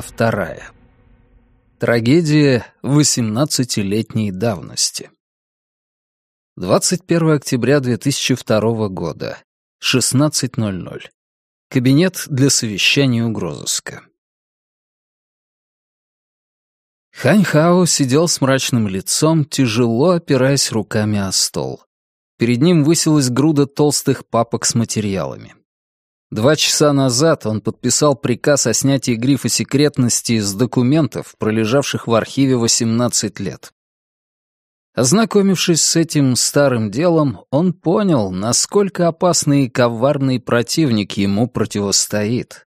Вторая. Трагедия 18-летней давности. 21 октября 2002 года. 16.00. Кабинет для совещания угрозыска. Хань Хао сидел с мрачным лицом, тяжело опираясь руками о стол. Перед ним высилась груда толстых папок с материалами. Два часа назад он подписал приказ о снятии грифа секретности с документов, пролежавших в архиве 18 лет. Ознакомившись с этим старым делом, он понял, насколько опасный и коварный противник ему противостоит.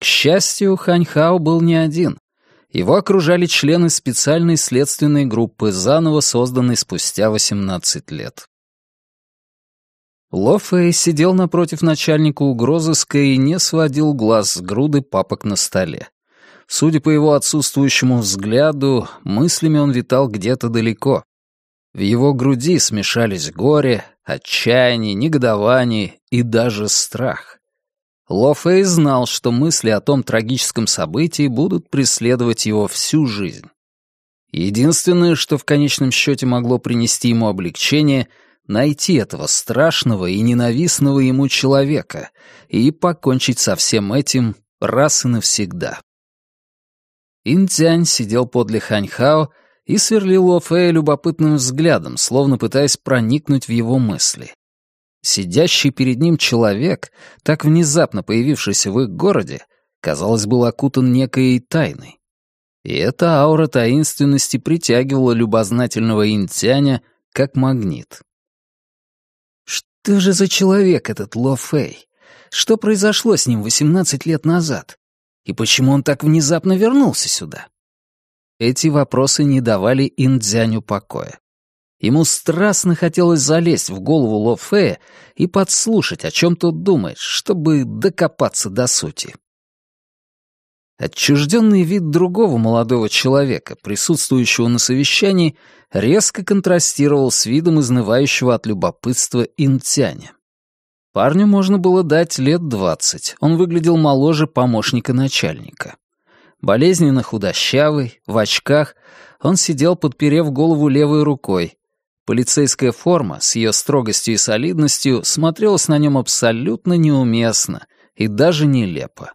К счастью, Ханьхао был не один. Его окружали члены специальной следственной группы, заново созданной спустя 18 лет. Ло Фэй сидел напротив начальника угрозыска и не сводил глаз с груды папок на столе. Судя по его отсутствующему взгляду, мыслями он витал где-то далеко. В его груди смешались горе, отчаяние, негодование и даже страх. Ло Фэй знал, что мысли о том трагическом событии будут преследовать его всю жизнь. Единственное, что в конечном счете могло принести ему облегчение — найти этого страшного и ненавистного ему человека и покончить со всем этим раз и навсегда. Интянь сидел подле Ханьхао и сверлил Ло Фэя любопытным взглядом, словно пытаясь проникнуть в его мысли. Сидящий перед ним человек, так внезапно появившийся в их городе, казалось, был окутан некой тайной. И эта аура таинственности притягивала любознательного интяня как магнит. Что же за человек этот Ло Фэй? Что произошло с ним 18 лет назад? И почему он так внезапно вернулся сюда? Эти вопросы не давали Индзяню покоя. Ему страстно хотелось залезть в голову Ло Фэя и подслушать, о чем тот думает, чтобы докопаться до сути. Отчужденный вид другого молодого человека, присутствующего на совещании, резко контрастировал с видом изнывающего от любопытства интяня. Парню можно было дать лет двадцать, он выглядел моложе помощника начальника. Болезненно худощавый, в очках, он сидел, подперев голову левой рукой. Полицейская форма с ее строгостью и солидностью смотрелась на нем абсолютно неуместно и даже нелепо.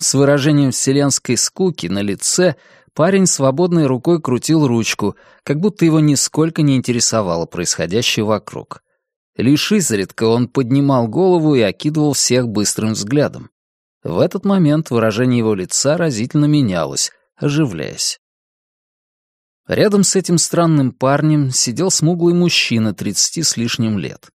С выражением вселенской скуки на лице парень свободной рукой крутил ручку, как будто его нисколько не интересовало происходящее вокруг. Лишь изредка он поднимал голову и окидывал всех быстрым взглядом. В этот момент выражение его лица разительно менялось, оживляясь. Рядом с этим странным парнем сидел смуглый мужчина тридцати с лишним лет.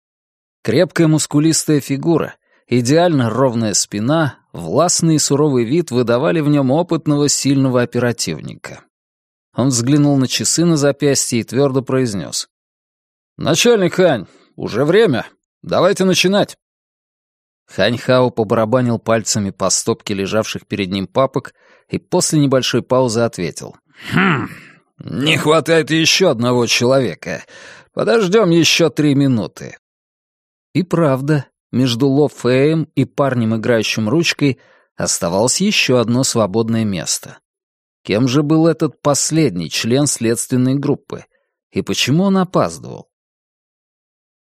Крепкая мускулистая фигура, идеально ровная спина, властный и суровый вид выдавали в нем опытного, сильного оперативника. Он взглянул на часы на запястье и твердо произнес. «Начальник Хань, уже время. Давайте начинать». Хань Хао побарабанил пальцами по стопке лежавших перед ним папок и после небольшой паузы ответил. «Хм, не хватает еще одного человека. Подождем еще три минуты». И правда, между Ло Фэем и парнем, играющим ручкой, оставалось еще одно свободное место. Кем же был этот последний член следственной группы? И почему он опаздывал?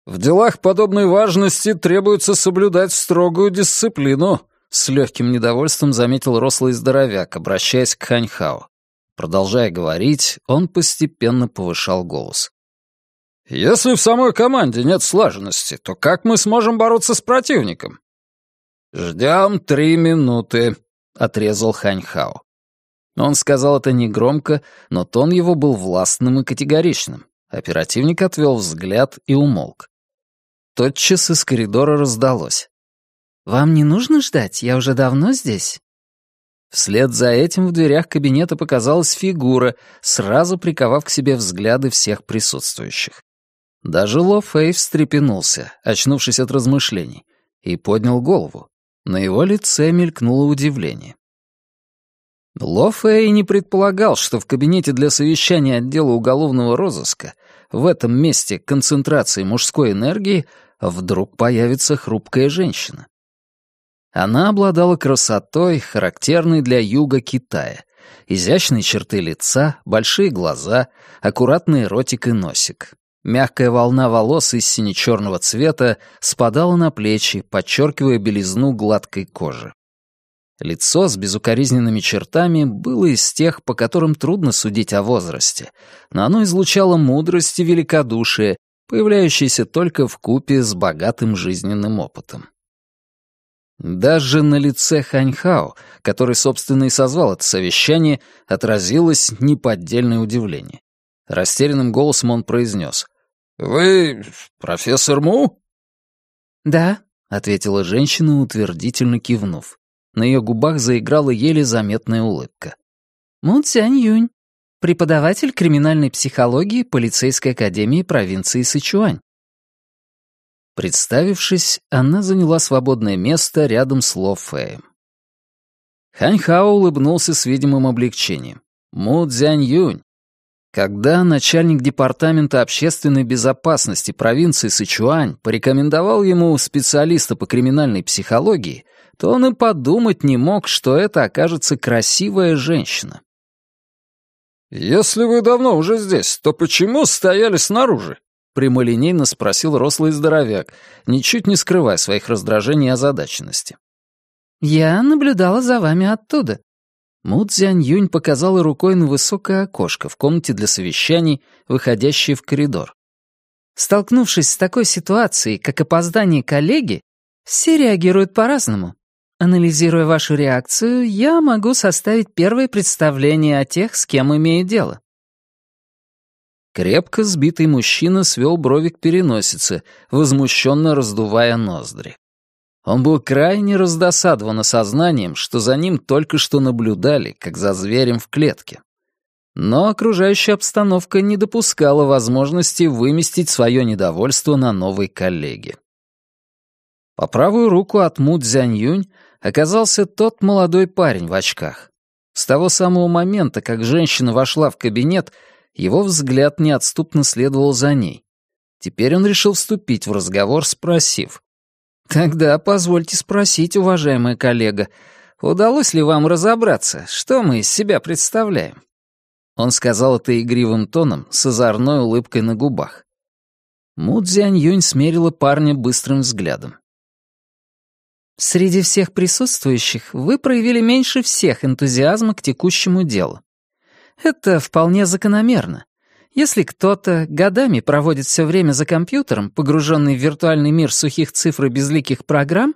«В делах подобной важности требуется соблюдать строгую дисциплину», с легким недовольством заметил рослый здоровяк, обращаясь к Ханьхао. Продолжая говорить, он постепенно повышал голос. Если в самой команде нет слаженности, то как мы сможем бороться с противником? Ждем три минуты, отрезал Ханьхао. Он сказал это негромко, но тон его был властным и категоричным. Оперативник отвел взгляд и умолк. Тотчас из коридора раздалось. «Вам не нужно ждать? Я уже давно здесь». Вслед за этим в дверях кабинета показалась фигура, сразу приковав к себе взгляды всех присутствующих. Даже Ло Фэй встрепенулся, очнувшись от размышлений, и поднял голову. На его лице мелькнуло удивление. Ло Фэй не предполагал, что в кабинете для совещания отдела уголовного розыска в этом месте концентрации мужской энергии вдруг появится хрупкая женщина. Она обладала красотой, характерной для юга Китая. Изящные черты лица, большие глаза, аккуратный ротик и носик. Мягкая волна волос из сине-черного цвета спадала на плечи, подчеркивая белизну гладкой кожи. Лицо с безукоризненными чертами было из тех, по которым трудно судить о возрасте, но оно излучало мудрость и великодушие, появляющиеся только в купе с богатым жизненным опытом. Даже на лице Ханьхао, который, собственно, и созвал это совещание, отразилось неподдельное удивление. Растерянным голосом он произнес. «Вы профессор Му?» «Да», — ответила женщина, утвердительно кивнув. На ее губах заиграла еле заметная улыбка. «Му Цянь Юнь, преподаватель криминальной психологии полицейской академии провинции Сычуань. Представившись, она заняла свободное место рядом с Ло Фэем. Ханьхао улыбнулся с видимым облегчением. «Му Цзянь Юнь». Когда начальник департамента общественной безопасности провинции Сычуань порекомендовал ему специалиста по криминальной психологии, то он и подумать не мог, что это окажется красивая женщина. «Если вы давно уже здесь, то почему стояли снаружи?» прямолинейно спросил рослый здоровяк, ничуть не скрывая своих раздражений и озадаченности. «Я наблюдала за вами оттуда». Му Цзянь Юнь показала рукой на высокое окошко в комнате для совещаний, выходящее в коридор. Столкнувшись с такой ситуацией, как опоздание коллеги, все реагируют по-разному. Анализируя вашу реакцию, я могу составить первое представление о тех, с кем имею дело. Крепко сбитый мужчина свел брови к переносице, возмущенно раздувая ноздри. Он был крайне раздосадован осознанием, что за ним только что наблюдали, как за зверем в клетке. Но окружающая обстановка не допускала возможности выместить свое недовольство на новой коллеге. По правую руку от Му Цзянь-Юнь оказался тот молодой парень в очках. С того самого момента, как женщина вошла в кабинет, его взгляд неотступно следовал за ней. Теперь он решил вступить в разговор, спросив. «Тогда позвольте спросить, уважаемая коллега, удалось ли вам разобраться, что мы из себя представляем?» Он сказал это игривым тоном, с озорной улыбкой на губах. Му Юнь смерила парня быстрым взглядом. «Среди всех присутствующих вы проявили меньше всех энтузиазма к текущему делу. Это вполне закономерно. Если кто-то годами проводит все время за компьютером, погруженный в виртуальный мир сухих цифр и безликих программ,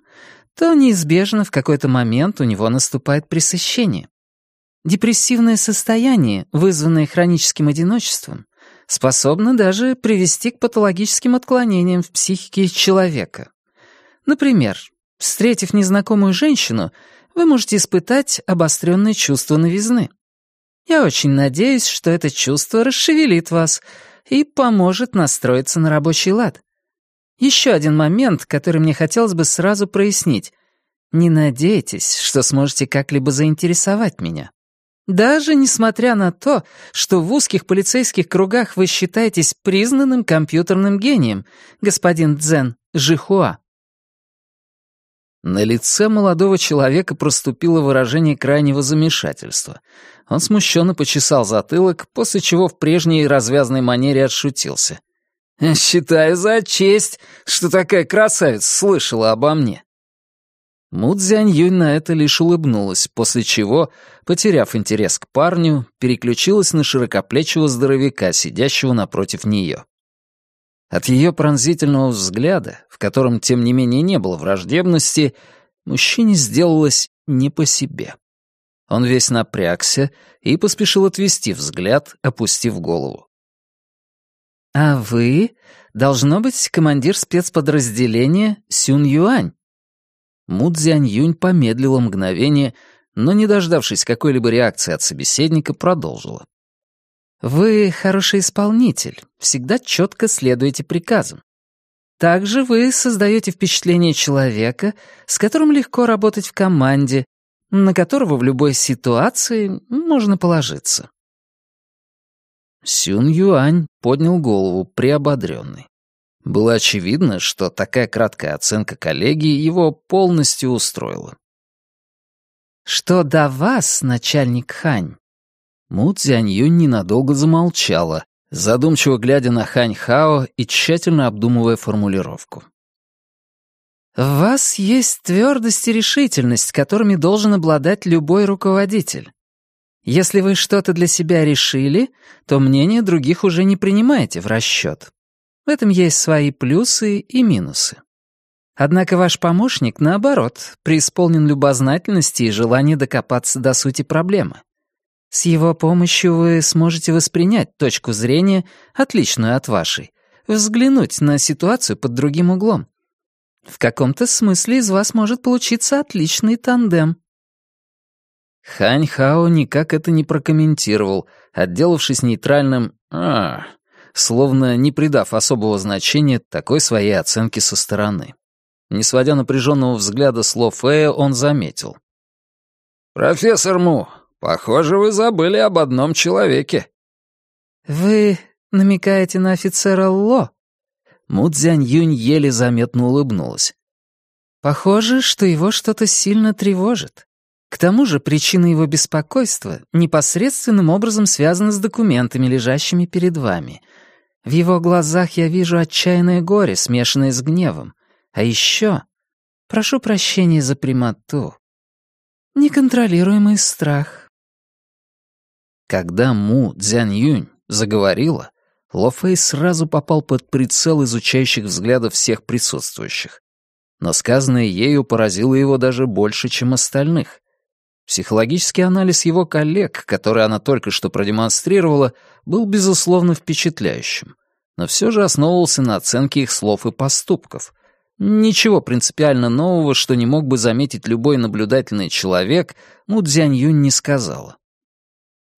то неизбежно в какой-то момент у него наступает пресыщение. Депрессивное состояние, вызванное хроническим одиночеством, способно даже привести к патологическим отклонениям в психике человека. Например, встретив незнакомую женщину, вы можете испытать обостренное чувство новизны. Я очень надеюсь, что это чувство расшевелит вас и поможет настроиться на рабочий лад. Еще один момент, который мне хотелось бы сразу прояснить. Не надейтесь, что сможете как-либо заинтересовать меня. Даже несмотря на то, что в узких полицейских кругах вы считаетесь признанным компьютерным гением, господин Дзен Жихуа. На лице молодого человека проступило выражение крайнего замешательства. Он смущенно почесал затылок, после чего в прежней развязной манере отшутился. «Считаю за честь, что такая красавица слышала обо мне». Му Цзянь-Юнь на это лишь улыбнулась, после чего, потеряв интерес к парню, переключилась на широкоплечего здоровяка, сидящего напротив нее. От ее пронзительного взгляда, в котором, тем не менее, не было враждебности, мужчине сделалось не по себе. Он весь напрягся и поспешил отвести взгляд, опустив голову. «А вы, должно быть, командир спецподразделения Сюн Юань?» Му Цзянь Юнь помедлила мгновение, но, не дождавшись какой-либо реакции от собеседника, продолжила. Вы хороший исполнитель, всегда четко следуете приказам. Также вы создаете впечатление человека, с которым легко работать в команде, на которого в любой ситуации можно положиться. Сюн Юань поднял голову, приободренный. Было очевидно, что такая краткая оценка коллеги его полностью устроила. «Что до вас, начальник Хань?» Му Цзяньюнь ненадолго замолчала, задумчиво глядя на Хань Хао и тщательно обдумывая формулировку. «В вас есть твердость и решительность, которыми должен обладать любой руководитель. Если вы что-то для себя решили, то мнение других уже не принимаете в расчет. В этом есть свои плюсы и минусы. Однако ваш помощник, наоборот, преисполнен любознательности и желания докопаться до сути проблемы. С его помощью вы сможете воспринять точку зрения, отличную от вашей, взглянуть на ситуацию под другим углом. В каком-то смысле из вас может получиться отличный тандем. Хань Хао никак это не прокомментировал, отделавшись нейтральным «а», словно не придав особого значения такой своей оценке со стороны. Не сводя напряженного взгляда с Ло Фея, он заметил. «Профессор Му, похоже, вы забыли об одном человеке». «Вы намекаете на офицера Ло?» Му Цзянь Юнь еле заметно улыбнулась. «Похоже, что его что-то сильно тревожит. К тому же причина его беспокойства непосредственным образом связана с документами, лежащими перед вами. В его глазах я вижу отчаянное горе, смешанное с гневом. А еще, прошу прощения за прямоту, неконтролируемый страх. Когда Му Цзянь Юнь заговорила, Ло Фэй сразу попал под прицел изучающих взглядов всех присутствующих. Но сказанное ею поразило его даже больше, чем остальных. Психологический анализ его коллег, который она только что продемонстрировала, был, безусловно, впечатляющим, но все же основывался на оценке их слов и поступков. Ничего принципиально нового, что не мог бы заметить любой наблюдательный человек, Му Цзянь не сказала.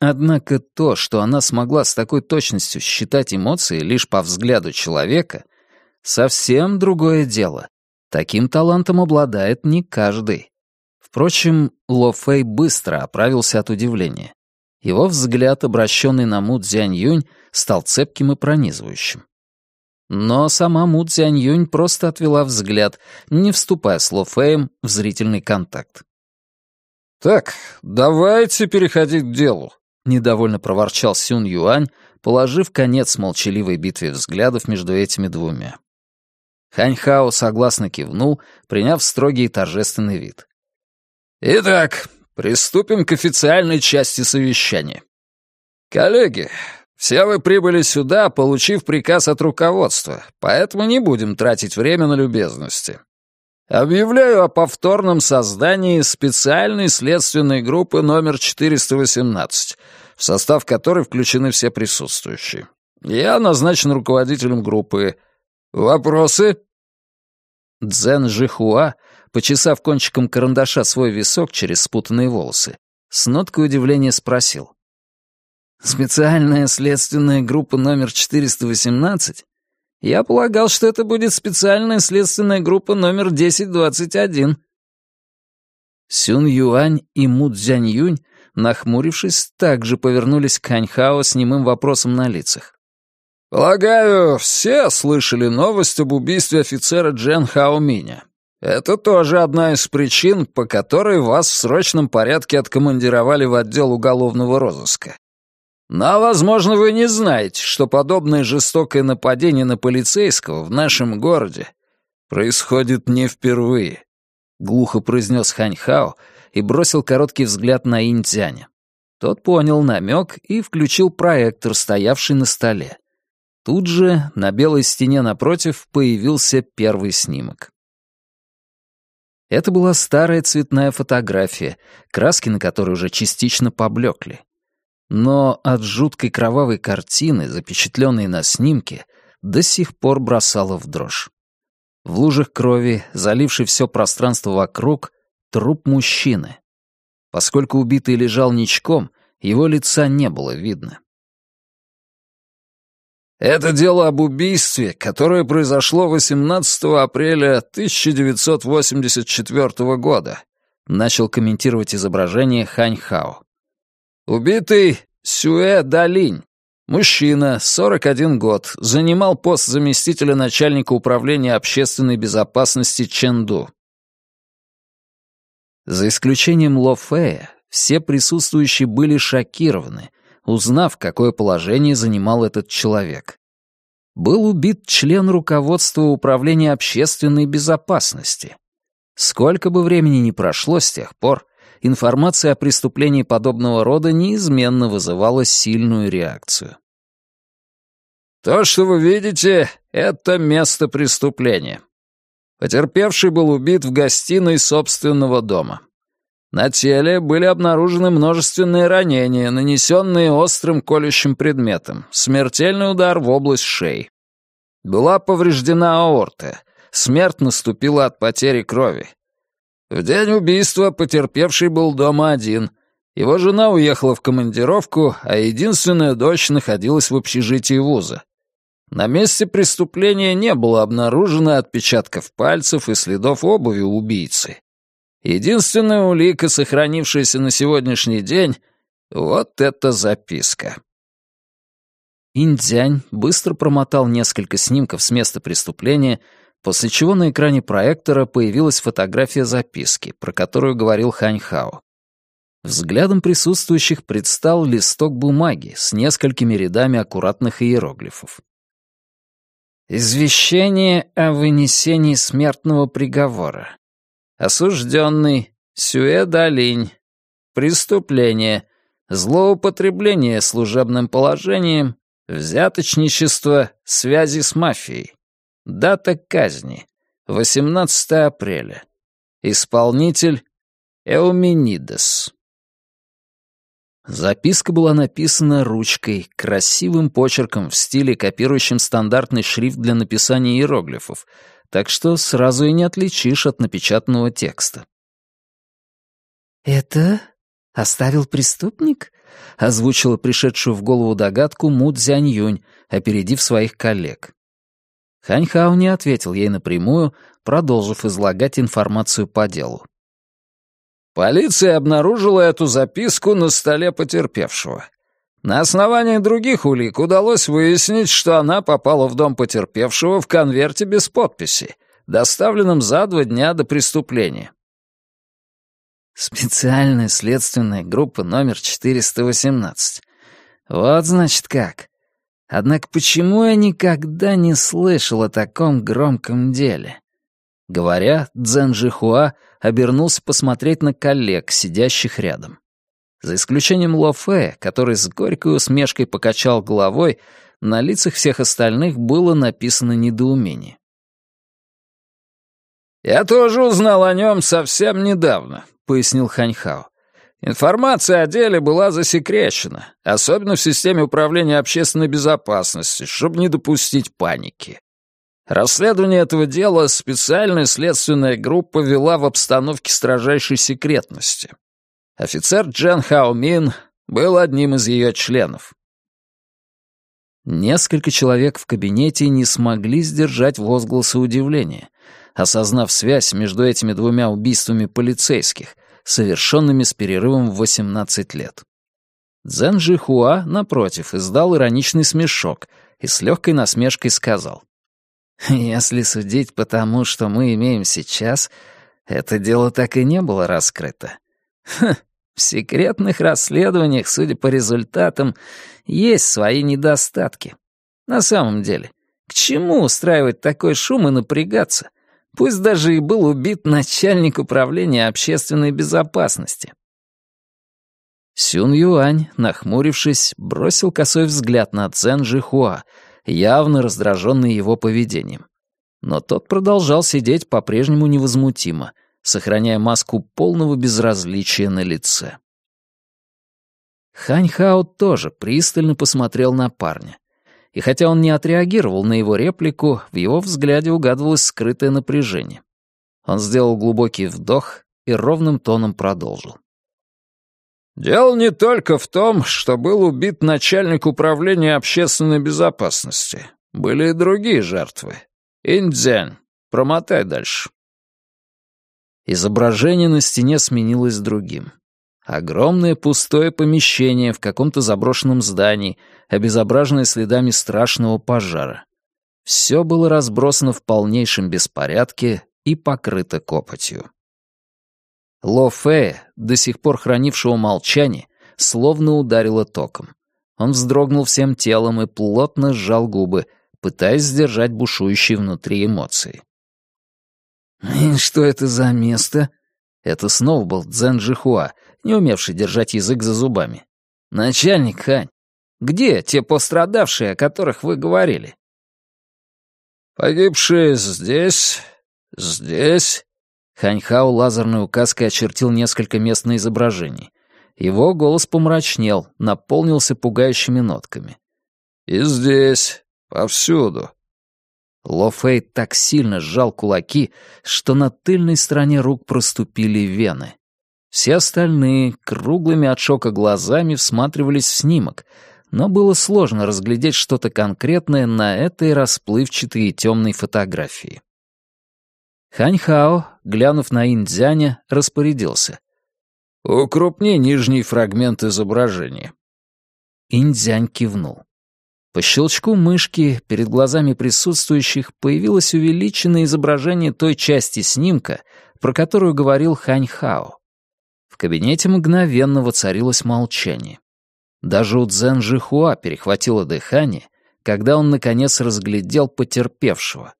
Однако то, что она смогла с такой точностью считать эмоции лишь по взгляду человека, совсем другое дело. Таким талантом обладает не каждый. Впрочем, Ло Фэй быстро оправился от удивления. Его взгляд, обращенный на Му Цзянь Юнь, стал цепким и пронизывающим. Но сама Му Цзянь Юнь просто отвела взгляд, не вступая с Ло Фэем в зрительный контакт. «Так, давайте переходить к делу», — недовольно проворчал Сюн Юань, положив конец молчаливой битве взглядов между этими двумя. Хань Хао согласно кивнул, приняв строгий и торжественный вид. Итак, приступим к официальной части совещания. Коллеги, все вы прибыли сюда, получив приказ от руководства, поэтому не будем тратить время на любезности. Объявляю о повторном создании специальной следственной группы номер 418, в состав которой включены все присутствующие. Я назначен руководителем группы. Вопросы? Цзэн Жихуа почесав кончиком карандаша свой висок через спутанные волосы, с ноткой удивления спросил. «Специальная следственная группа номер 418? Я полагал, что это будет специальная следственная группа номер 1021». Сюн Юань и Му Цзянь Юнь, нахмурившись, также повернулись к Ханьхао с немым вопросом на лицах. «Полагаю, все слышали новость об убийстве офицера Джен Хао Миня. Это тоже одна из причин, по которой вас в срочном порядке откомандировали в отдел уголовного розыска. Но, возможно, вы не знаете, что подобное жестокое нападение на полицейского в нашем городе происходит не впервые», — глухо произнес Ханьхао и бросил короткий взгляд на Интяня. Тот понял намек и включил проектор, стоявший на столе. Тут же на белой стене напротив появился первый снимок. Это была старая цветная фотография, краски на которой уже частично поблекли. Но от жуткой кровавой картины, запечатленной на снимке, до сих пор бросала в дрожь. В лужах крови, залившей все пространство вокруг, труп мужчины. Поскольку убитый лежал ничком, его лица не было видно. Это дело об убийстве, которое произошло 18 апреля 1984 года, начал комментировать изображение Хань Хао. Убитый Сюэ Далинь, Мужчина, 41 год, занимал пост заместителя начальника управления общественной безопасности Ченду. За исключением Ло Фея, все присутствующие были шокированы, узнав, какое положение занимал этот человек. Был убит член руководства Управления общественной безопасности. Сколько бы времени ни прошло с тех пор, информация о преступлении подобного рода неизменно вызывала сильную реакцию. «То, что вы видите, — это место преступления. Потерпевший был убит в гостиной собственного дома. На теле были обнаружены множественные ранения, нанесенные острым колющим предметом, смертельный удар в область шеи. Была повреждена аорта, смерть наступила от потери крови. В день убийства потерпевший был дома один. Его жена уехала в командировку, а единственная дочь находилась в общежитии вуза. На месте преступления не было обнаружено отпечатков пальцев и следов обуви убийцы. Единственная улика, сохранившаяся на сегодняшний день, вот эта записка. Индзянь быстро промотал несколько снимков с места преступления, после чего на экране проектора появилась фотография записки, про которую говорил Хань Хао. Взглядом присутствующих предстал листок бумаги с несколькими рядами аккуратных иероглифов. «Извещение о вынесении смертного приговора. Осужденный Сюэ Далинь. Преступление. Злоупотребление служебным положением. Взяточничество. Связи с мафией. Дата казни. 18 апреля. Исполнитель Эуменидес. Записка была написана ручкой, красивым почерком в стиле, копирующем стандартный шрифт для написания иероглифов, так что сразу и не отличишь от напечатанного текста. «Это оставил преступник?» — озвучила пришедшую в голову догадку Му Цзянь-Юнь, опередив своих коллег. Хань Хао не ответил ей напрямую, продолжив излагать информацию по делу. Полиция обнаружила эту записку на столе потерпевшего. На основании других улик удалось выяснить, что она попала в дом потерпевшего в конверте без подписи, доставленном за два дня до преступления. Специальная следственная группа номер 418. Вот значит как. Однако почему я никогда не слышал о таком громком деле? Говоря, Цзэн Жихуа обернулся посмотреть на коллег, сидящих рядом. За исключением Ло Фэ, который с горькой усмешкой покачал головой, на лицах всех остальных было написано недоумение. «Я тоже узнал о нем совсем недавно», — пояснил Ханьхао. «Информация о деле была засекречена, особенно в системе управления общественной безопасности, чтобы не допустить паники. Расследование этого дела специальная следственная группа вела в обстановке строжайшей секретности. Офицер Джен Хаомин был одним из ее членов. Несколько человек в кабинете не смогли сдержать возгласы удивления, осознав связь между этими двумя убийствами полицейских, совершенными с перерывом в 18 лет. Цзэн Жихуа, напротив, издал ироничный смешок и с легкой насмешкой сказал. «Если судить по тому, что мы имеем сейчас, это дело так и не было раскрыто. Ха, в секретных расследованиях, судя по результатам, есть свои недостатки. На самом деле, к чему устраивать такой шум и напрягаться? Пусть даже и был убит начальник управления общественной безопасности. Сюн Юань, нахмурившись, бросил косой взгляд на Цзэн Жихуа, явно раздраженный его поведением. Но тот продолжал сидеть по-прежнему невозмутимо, сохраняя маску полного безразличия на лице. Хань Хао тоже пристально посмотрел на парня. И хотя он не отреагировал на его реплику, в его взгляде угадывалось скрытое напряжение. Он сделал глубокий вдох и ровным тоном продолжил. «Дело не только в том, что был убит начальник управления общественной безопасности. Были и другие жертвы. Индзянь, промотай дальше». Изображение на стене сменилось другим. Огромное пустое помещение в каком-то заброшенном здании, обезображенное следами страшного пожара. Все было разбросано в полнейшем беспорядке и покрыто копотью. Ло Фея, до сих пор хранившего молчание, словно ударило током. Он вздрогнул всем телом и плотно сжал губы, пытаясь сдержать бушующие внутри эмоции. «И что это за место?» Это снова был Цзэн Жихуа, не умевший держать язык за зубами. «Начальник Хань, где те пострадавшие, о которых вы говорили?» «Погибшие здесь, здесь...» Ханьхао лазерной указкой очертил несколько мест на изображении. Его голос помрачнел, наполнился пугающими нотками. «И здесь, повсюду». Ло Фэй так сильно сжал кулаки, что на тыльной стороне рук проступили вены. Все остальные круглыми от шока глазами всматривались в снимок, но было сложно разглядеть что-то конкретное на этой расплывчатой и темной фотографии. Ханьхао, глянув на Индзяня, распорядился. «Укрупни нижний фрагмент изображения». Индзянь кивнул. По щелчку мышки перед глазами присутствующих появилось увеличенное изображение той части снимка, про которую говорил Хань Хао. Кабинете мгновенно воцарилось молчание. Даже у Цзэн Жихуа перехватило дыхание, когда он наконец разглядел потерпевшего.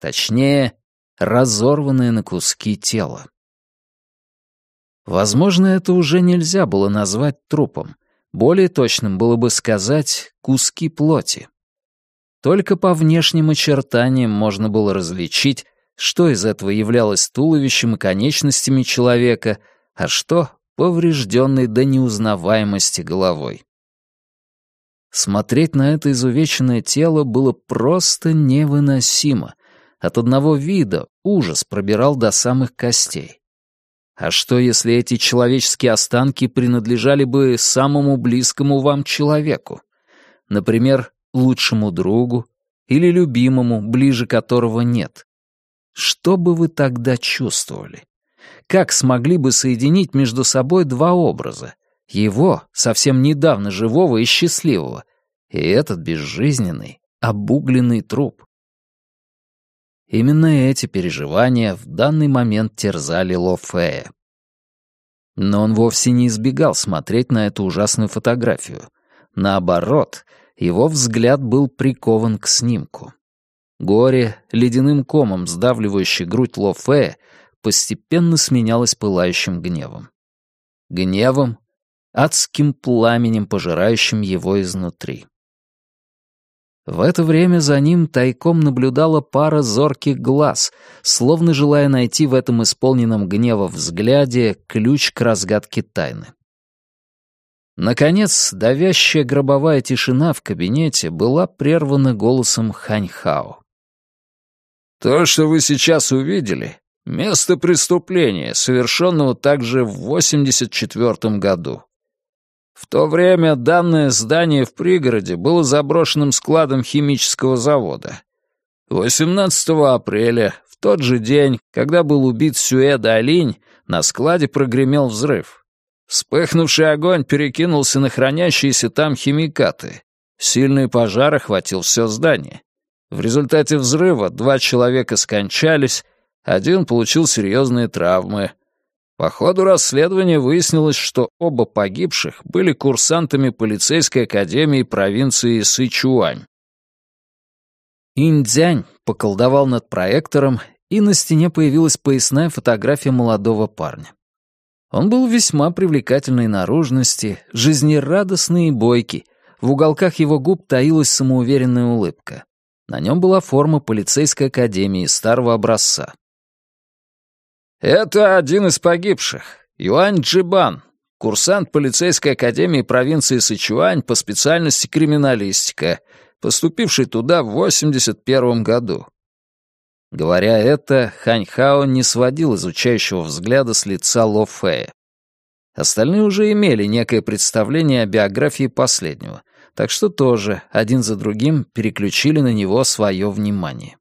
Точнее, разорванное на куски тело. Возможно, это уже нельзя было назвать трупом. Более точным было бы сказать «куски плоти». Только по внешним очертаниям можно было различить, что из этого являлось туловищем и конечностями человека, а что — поврежденной до неузнаваемости головой. Смотреть на это изувеченное тело было просто невыносимо. От одного вида ужас пробирал до самых костей. А что, если эти человеческие останки принадлежали бы самому близкому вам человеку? Например, лучшему другу или любимому, ближе которого нет? Что бы вы тогда чувствовали? Как смогли бы соединить между собой два образа? Его, совсем недавно живого и счастливого, и этот безжизненный, обугленный труп. Именно эти переживания в данный момент терзали Ло Фея. Но он вовсе не избегал смотреть на эту ужасную фотографию. Наоборот, его взгляд был прикован к снимку. Горе, ледяным комом сдавливающий грудь Ло Фея, постепенно сменялось пылающим гневом. Гневом, адским пламенем, пожирающим его изнутри. В это время за ним тайком наблюдала пара зорких глаз, словно желая найти в этом исполненном гнева взгляде ключ к разгадке тайны. Наконец, давящая гробовая тишина в кабинете была прервана голосом Ханьхао. «То, что вы сейчас увидели, — место преступления, совершенного также в 84 году. В то время данное здание в пригороде было заброшенным складом химического завода. 18 апреля, в тот же день, когда был убит Сюэда Алинь, на складе прогремел взрыв. Вспыхнувший огонь перекинулся на хранящиеся там химикаты. Сильный пожар охватил все здание. В результате взрыва два человека скончались, один получил серьезные травмы, по ходу расследования выяснилось, что оба погибших были курсантами полицейской академии провинции Сычуань. Индзянь поколдовал над проектором, и на стене появилась поясная фотография молодого парня. Он был весьма привлекательной наружности, жизнерадостный и бойкий. В уголках его губ таилась самоуверенная улыбка. На нем была форма полицейской академии старого образца. «Это один из погибших, Юань Джибан, курсант полицейской академии провинции Сычуань по специальности криминалистика, поступивший туда в 81 году». Говоря это, Хань Хао не сводил изучающего взгляда с лица Ло Фея. Остальные уже имели некое представление о биографии последнего, так что тоже один за другим переключили на него свое внимание.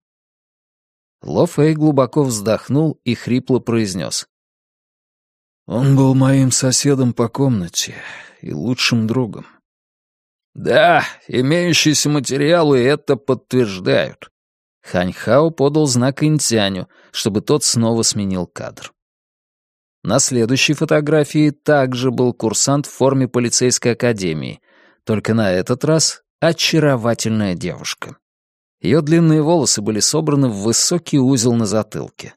Ло Фэй глубоко вздохнул и хрипло произнес. Он был моим соседом по комнате и лучшим другом. Да, имеющиеся материалы это подтверждают. Ханьхао подал знак Интяню, чтобы тот снова сменил кадр. На следующей фотографии также был курсант в форме полицейской академии, только на этот раз очаровательная девушка. Ее длинные волосы были собраны в высокий узел на затылке.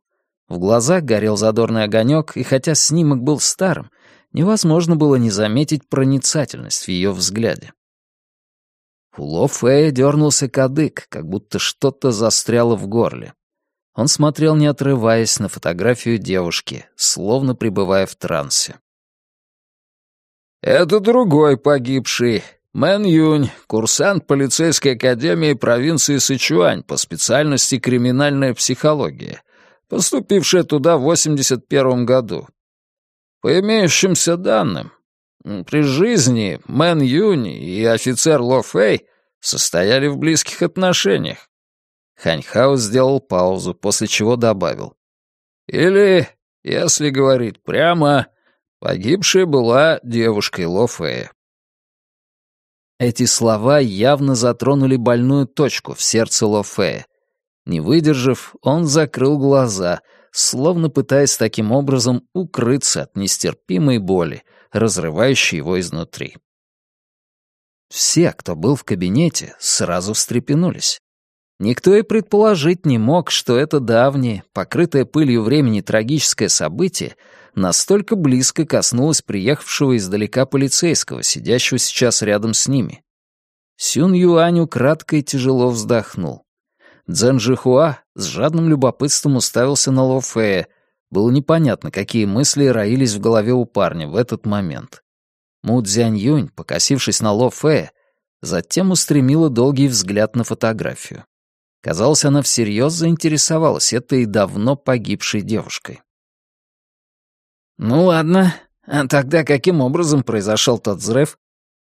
В глазах горел задорный огонек, и хотя снимок был старым, невозможно было не заметить проницательность в ее взгляде. У Ло Фея дернулся кадык, как будто что-то застряло в горле. Он смотрел, не отрываясь, на фотографию девушки, словно пребывая в трансе. «Это другой погибший. Мэн Юнь, курсант полицейской академии провинции Сычуань по специальности криминальная психология, поступившая туда в 81 году. По имеющимся данным, при жизни Мэн Юнь и офицер Ло Фэй состояли в близких отношениях. Хань Хао сделал паузу, после чего добавил. «Или, если говорить прямо, погибшая была девушкой Ло Фэя». Эти слова явно затронули больную точку в сердце Ло Фэя. Не выдержав, он закрыл глаза, словно пытаясь таким образом укрыться от нестерпимой боли, разрывающей его изнутри. Все, кто был в кабинете, сразу встрепенулись. Никто и предположить не мог, что это давнее, покрытое пылью времени трагическое событие настолько близко коснулось приехавшего издалека полицейского, сидящего сейчас рядом с ними. Сюн Юаню кратко и тяжело вздохнул. Цзэн Жихуа с жадным любопытством уставился на Ло Фея. Было непонятно, какие мысли роились в голове у парня в этот момент. Му Цзянь Юнь, покосившись на Ло Фея, затем устремила долгий взгляд на фотографию. Казалось, она всерьез заинтересовалась этой давно погибшей девушкой. «Ну ладно, а тогда каким образом произошел тот взрыв?»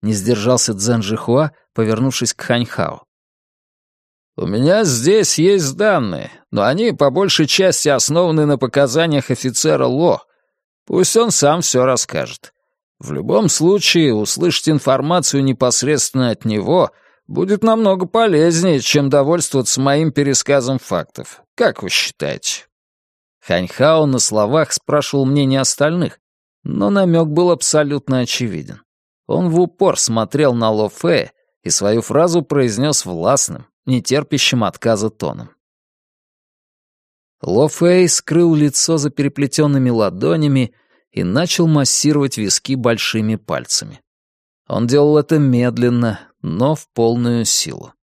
Не сдержался Цзэн Жихуа, повернувшись к Ханьхао. «У меня здесь есть данные, но они по большей части основаны на показаниях офицера Ло. Пусть он сам все расскажет. В любом случае, услышать информацию непосредственно от него — будет намного полезнее, чем довольствоваться моим пересказом фактов. Как вы считаете?» Ханьхао на словах спрашивал мнение остальных, но намек был абсолютно очевиден. Он в упор смотрел на Ло Фэ и свою фразу произнес властным, нетерпящим отказа тоном. Ло Фэй скрыл лицо за переплетенными ладонями и начал массировать виски большими пальцами. Он делал это медленно, но в полную силу.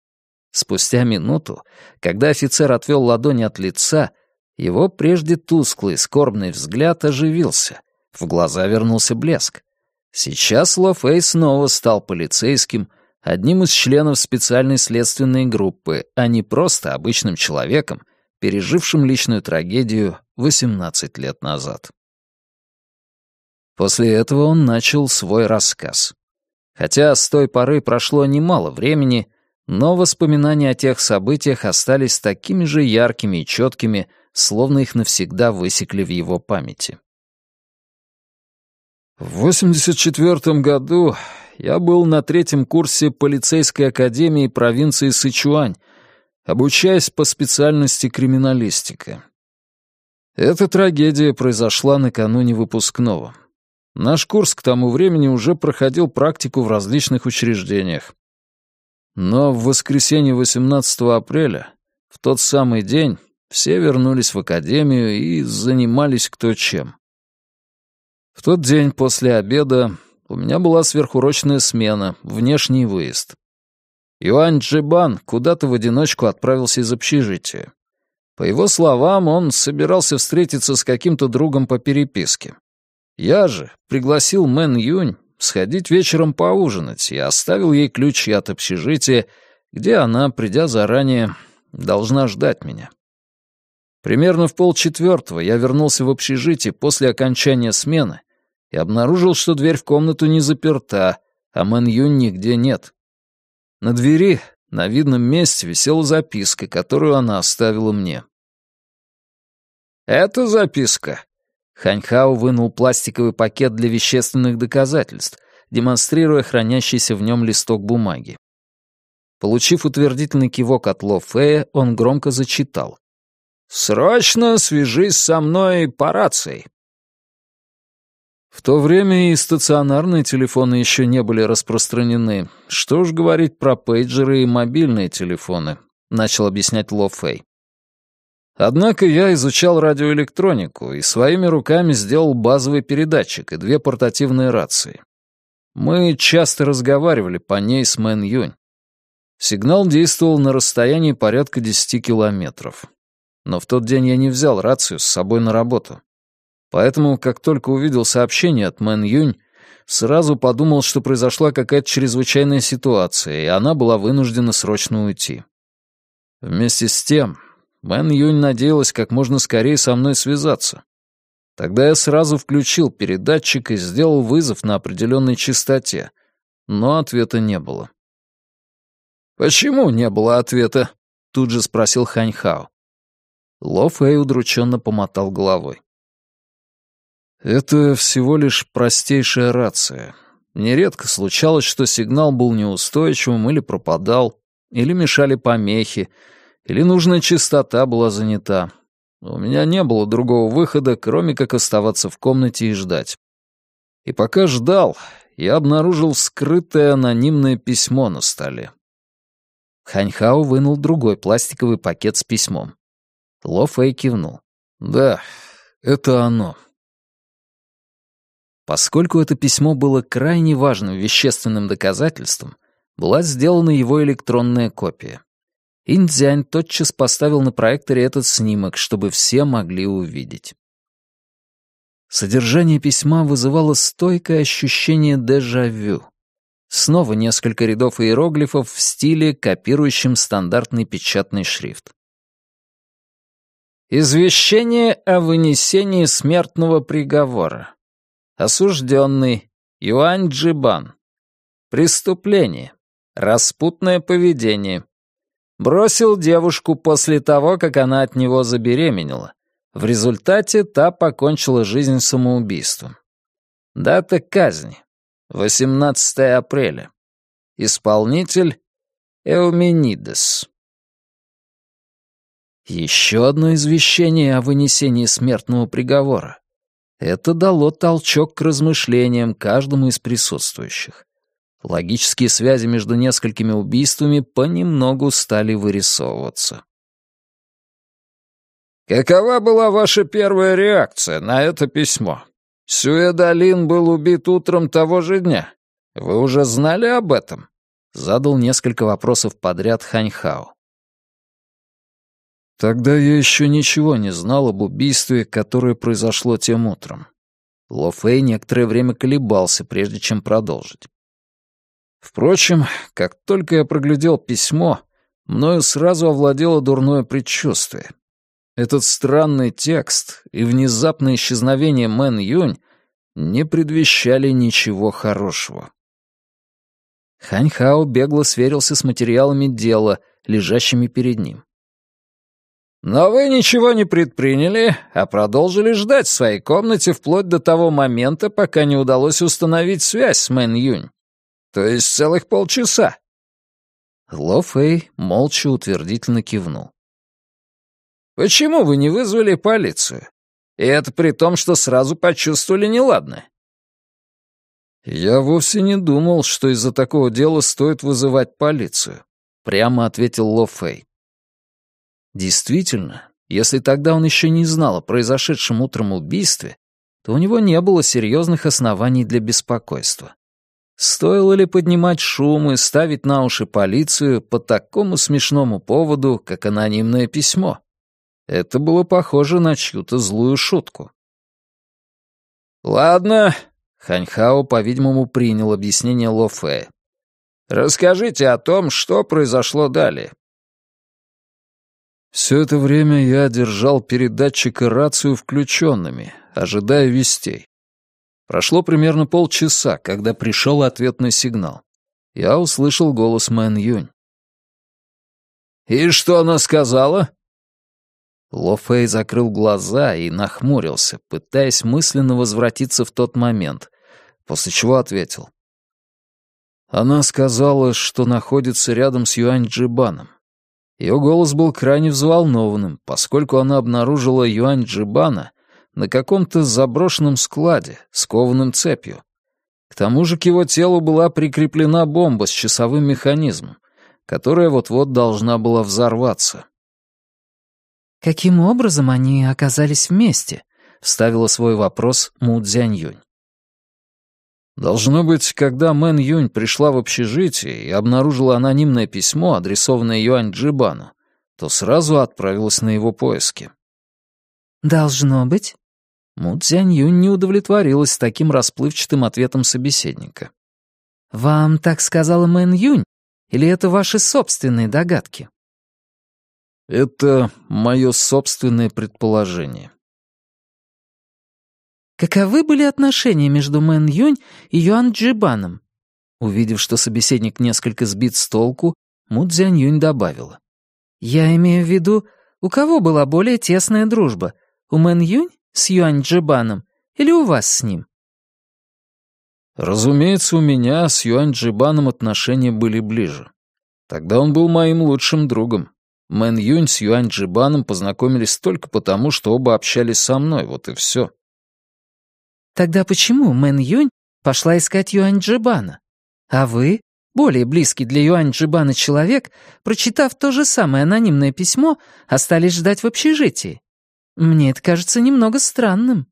Спустя минуту, когда офицер отвел ладони от лица, его прежде тусклый, скорбный взгляд оживился, в глаза вернулся блеск. Сейчас Ло Фэй снова стал полицейским, одним из членов специальной следственной группы, а не просто обычным человеком, пережившим личную трагедию 18 лет назад. После этого он начал свой рассказ. Хотя с той поры прошло немало времени, но воспоминания о тех событиях остались такими же яркими и четкими, словно их навсегда высекли в его памяти. В 84 году я был на третьем курсе полицейской академии провинции Сычуань, обучаясь по специальности криминалистика. Эта трагедия произошла накануне выпускного. Наш курс к тому времени уже проходил практику в различных учреждениях. Но в воскресенье 18 апреля, в тот самый день, все вернулись в академию и занимались кто чем. В тот день после обеда у меня была сверхурочная смена, внешний выезд. Юань Джибан куда-то в одиночку отправился из общежития. По его словам, он собирался встретиться с каким-то другом по переписке. Я же пригласил Мэн Юнь сходить вечером поужинать и оставил ей ключи от общежития, где она, придя заранее, должна ждать меня. Примерно в полчетвертого я вернулся в общежитие после окончания смены и обнаружил, что дверь в комнату не заперта, а Мэн Юнь нигде нет. На двери на видном месте висела записка, которую она оставила мне. «Эта записка Ханьхао вынул пластиковый пакет для вещественных доказательств, демонстрируя хранящийся в нем листок бумаги. Получив утвердительный кивок от Ло Фея, он громко зачитал. «Срочно свяжись со мной по рации». В то время и стационарные телефоны еще не были распространены. Что уж говорить про пейджеры и мобильные телефоны, начал объяснять Ло Фэй. Однако я изучал радиоэлектронику и своими руками сделал базовый передатчик и две портативные рации. Мы часто разговаривали по ней с Мэн Юнь. Сигнал действовал на расстоянии порядка 10 километров. Но в тот день я не взял рацию с собой на работу. Поэтому, как только увидел сообщение от Мэн Юнь, сразу подумал, что произошла какая-то чрезвычайная ситуация, и она была вынуждена срочно уйти. Вместе с тем, Мэн Юнь надеялась как можно скорее со мной связаться. Тогда я сразу включил передатчик и сделал вызов на определенной частоте, но ответа не было. «Почему не было ответа?» — тут же спросил Ханьхао. Ло Фэй удрученно помотал головой. «Это всего лишь простейшая рация. Нередко случалось, что сигнал был неустойчивым или пропадал, или мешали помехи, или нужная частота была занята. У меня не было другого выхода, кроме как оставаться в комнате и ждать. И пока ждал, я обнаружил скрытое анонимное письмо на столе. Ханьхао вынул другой пластиковый пакет с письмом. Ло Фэй кивнул. «Да, это оно». Поскольку это письмо было крайне важным вещественным доказательством, была сделана его электронная копия. Индзянь тотчас поставил на проекторе этот снимок, чтобы все могли увидеть. Содержание письма вызывало стойкое ощущение дежавю. Снова несколько рядов иероглифов в стиле, копирующем стандартный печатный шрифт. Извещение о вынесении смертного приговора. Осужденный Юань Джибан. Преступление. Распутное поведение. Бросил девушку после того, как она от него забеременела. В результате та покончила жизнь самоубийством. Дата казни. 18 апреля. Исполнитель Эуменидес. Еще одно извещение о вынесении смертного приговора. Это дало толчок к размышлениям каждому из присутствующих. Логические связи между несколькими убийствами понемногу стали вырисовываться. «Какова была ваша первая реакция на это письмо? Сюэдалин был убит утром того же дня. Вы уже знали об этом?» Задал несколько вопросов подряд Ханьхао. Тогда я еще ничего не знал об убийстве, которое произошло тем утром. Ло Фэй некоторое время колебался, прежде чем продолжить. Впрочем, как только я проглядел письмо, мною сразу овладело дурное предчувствие. Этот странный текст и внезапное исчезновение Мэн Юнь не предвещали ничего хорошего. Хань Хао бегло сверился с материалами дела, лежащими перед ним. «Но вы ничего не предприняли, а продолжили ждать в своей комнате вплоть до того момента, пока не удалось установить связь с Мэн Юнь. То есть целых полчаса». Ло Фэй молча утвердительно кивнул. «Почему вы не вызвали полицию? И это при том, что сразу почувствовали неладное». «Я вовсе не думал, что из-за такого дела стоит вызывать полицию», — прямо ответил Ло Фэй. Действительно, если тогда он еще не знал о произошедшем утром убийстве, то у него не было серьезных оснований для беспокойства. Стоило ли поднимать шум и ставить на уши полицию по такому смешному поводу, как анонимное письмо? Это было похоже на чью-то злую шутку. «Ладно», — Ханьхао, по-видимому, принял объяснение Ло Фэ. «Расскажите о том, что произошло далее». Все это время я держал передатчик и рацию включенными, ожидая вестей. Прошло примерно полчаса, когда пришел ответный сигнал. Я услышал голос Мэн Юнь. «И что она сказала?» Ло Фэй закрыл глаза и нахмурился, пытаясь мысленно возвратиться в тот момент, после чего ответил. Она сказала, что находится рядом с Юань Джибаном. Ее голос был крайне взволнованным, поскольку она обнаружила Юань Джибана на каком-то заброшенном складе, скованным цепью. К тому же к его телу была прикреплена бомба с часовым механизмом, которая вот-вот должна была взорваться. «Каким образом они оказались вместе?» — вставила свой вопрос Му Цзяньюнь. Должно быть, когда Мэн Юнь пришла в общежитие и обнаружила анонимное письмо, адресованное Юань Джибану, то сразу отправилась на его поиски. «Должно быть». Му Цзянь Юнь не удовлетворилась таким расплывчатым ответом собеседника. «Вам так сказала Мэн Юнь? Или это ваши собственные догадки?» «Это мое собственное предположение», Каковы были отношения между Мэн Юнь и Юань Джибаном? Увидев, что собеседник несколько сбит с толку, Му Цзянь Юнь добавила. «Я имею в виду, у кого была более тесная дружба? У Мэн Юнь с Юань Джибаном или у вас с ним?» «Разумеется, у меня с Юань Джибаном отношения были ближе. Тогда он был моим лучшим другом. Мэн Юнь с Юань Джибаном познакомились только потому, что оба общались со мной, вот и все». Тогда почему Мэн Юнь пошла искать Юань Джибана? А вы, более близкий для Юань Джибана человек, прочитав то же самое анонимное письмо, остались ждать в общежитии? Мне это кажется немного странным».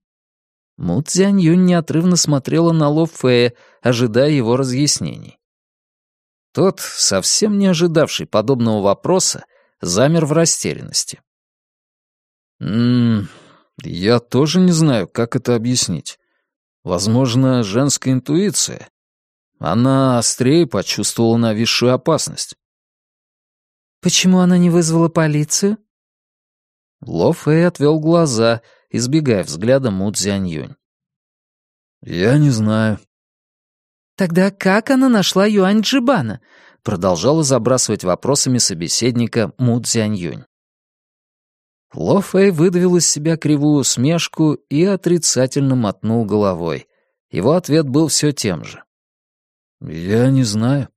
Му Цзянь Юнь неотрывно смотрела на Ло Фея, ожидая его разъяснений. Тот, совсем не ожидавший подобного вопроса, замер в растерянности. «М -м, я тоже не знаю, как это объяснить. Возможно, женская интуиция. Она острее почувствовала нависшую опасность. «Почему она не вызвала полицию?» Ло Фэй отвел глаза, избегая взгляда Му Цзянь-Юнь. «Я не знаю». «Тогда как она нашла Юань Джибана?» Продолжала забрасывать вопросами собеседника Му Цзянь-Юнь. Ло Фэй выдавил из себя кривую усмешку и отрицательно мотнул головой. Его ответ был все тем же. «Я не знаю».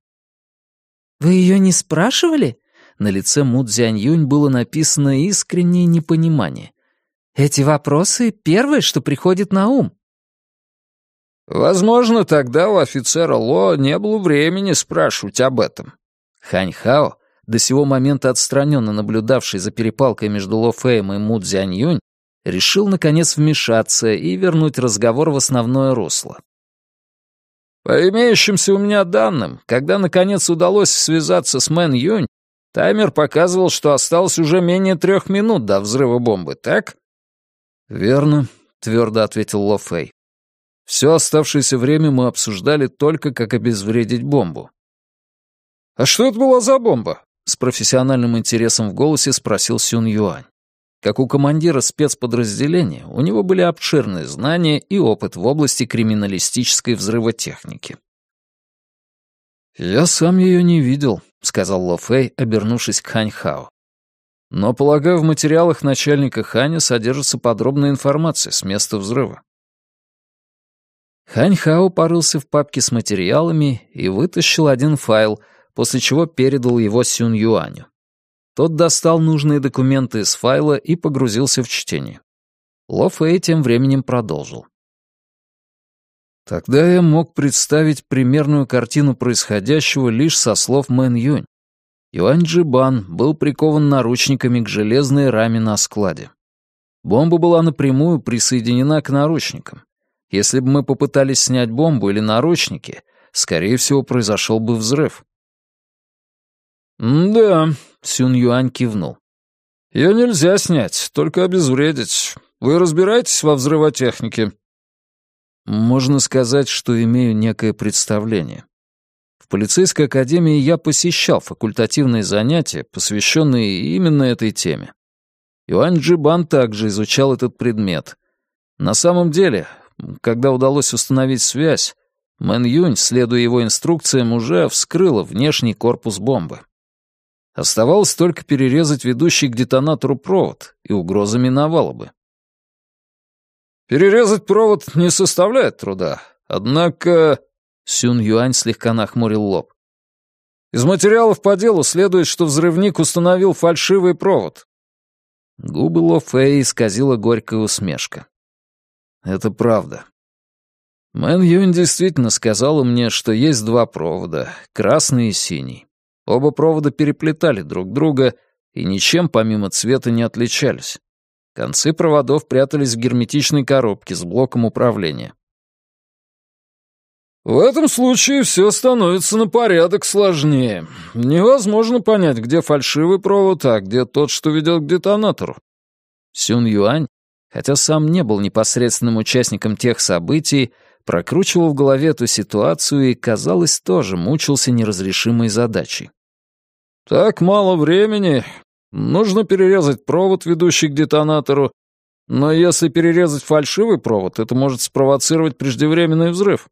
«Вы ее не спрашивали?» На лице Му Цзянь-Юнь было написано искреннее непонимание. «Эти вопросы — первое, что приходит на ум». «Возможно, тогда у офицера Ло не было времени спрашивать об этом». Хань Хао до сего момента отстраненно наблюдавший за перепалкой между Ло Фэем и Му Цзянь решил, наконец, вмешаться и вернуть разговор в основное русло. По имеющимся у меня данным, когда, наконец, удалось связаться с Мэн Юнь, таймер показывал, что осталось уже менее трех минут до взрыва бомбы, так? «Верно», — твердо ответил Ло Фэй. «Все оставшееся время мы обсуждали только, как обезвредить бомбу». «А что это была за бомба?» С профессиональным интересом в голосе спросил Сюн Юань. Как у командира спецподразделения, у него были обширные знания и опыт в области криминалистической взрывотехники. «Я сам ее не видел», — сказал Ло Фэй, обернувшись к Хань Хао. «Но, полагаю, в материалах начальника Ханя содержится подробная информация с места взрыва». Хань Хао порылся в папке с материалами и вытащил один файл — после чего передал его Сюн Юаню. Тот достал нужные документы из файла и погрузился в чтение. Ло Фэй тем временем продолжил. Тогда я мог представить примерную картину происходящего лишь со слов Мэн Юнь. Юань Чжибан был прикован наручниками к железной раме на складе. Бомба была напрямую присоединена к наручникам. Если бы мы попытались снять бомбу или наручники, скорее всего, произошел бы взрыв. «Да», — Сюн Юань кивнул. «Ее нельзя снять, только обезвредить. Вы разбираетесь во взрывотехнике?» «Можно сказать, что имею некое представление. В полицейской академии я посещал факультативные занятия, посвященные именно этой теме. Юань Джибан также изучал этот предмет. На самом деле, когда удалось установить связь, Мэн Юнь, следуя его инструкциям, уже вскрыла внешний корпус бомбы. Оставалось только перерезать ведущий к детонатору провод, и угроза миновала бы. Перерезать провод не составляет труда, однако... Сюн Юань слегка нахмурил лоб. Из материалов по делу следует, что взрывник установил фальшивый провод. Губы Ло Фэй исказила горькая усмешка. Это правда. Мэн Юнь действительно сказала мне, что есть два провода, красный и синий. Оба провода переплетали друг друга и ничем помимо цвета не отличались. Концы проводов прятались в герметичной коробке с блоком управления. В этом случае все становится на порядок сложнее. Невозможно понять, где фальшивый провод, а где тот, что ведет к детонатору. Сюн Юань, хотя сам не был непосредственным участником тех событий, прокручивал в голове эту ситуацию и, казалось, тоже мучился неразрешимой задачей. «Так мало времени. Нужно перерезать провод, ведущий к детонатору. Но если перерезать фальшивый провод, это может спровоцировать преждевременный взрыв».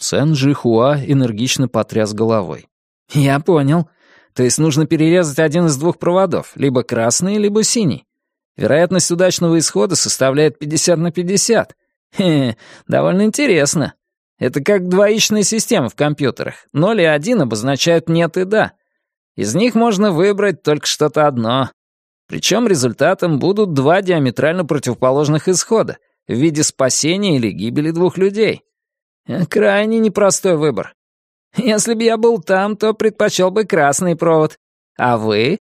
Цен Жихуа энергично потряс головой. «Я понял. То есть нужно перерезать один из двух проводов, либо красный, либо синий. Вероятность удачного исхода составляет 50 на 50. Хе, довольно интересно. Это как двоичная система в компьютерах. Ноль и один обозначают «нет» и «да». Из них можно выбрать только что-то одно. Причем результатом будут два диаметрально противоположных исхода в виде спасения или гибели двух людей. Крайне непростой выбор. Если бы я был там, то предпочел бы красный провод. А вы?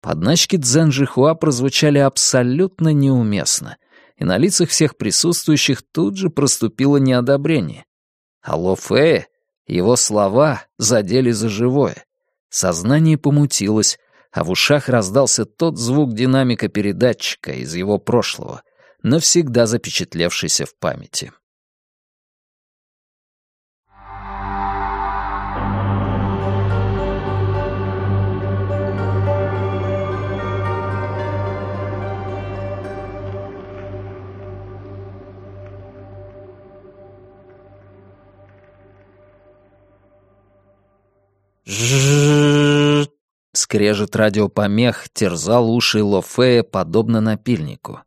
Подначки Цзэн Жихуа прозвучали абсолютно неуместно и на лицах всех присутствующих тут же проступило неодобрение. А Ло Фея, его слова задели за живое. Сознание помутилось, а в ушах раздался тот звук динамика передатчика из его прошлого, навсегда запечатлевшийся в памяти. Жжжжж. Скрежет радиопомех терзал уши Лофея подобно напильнику.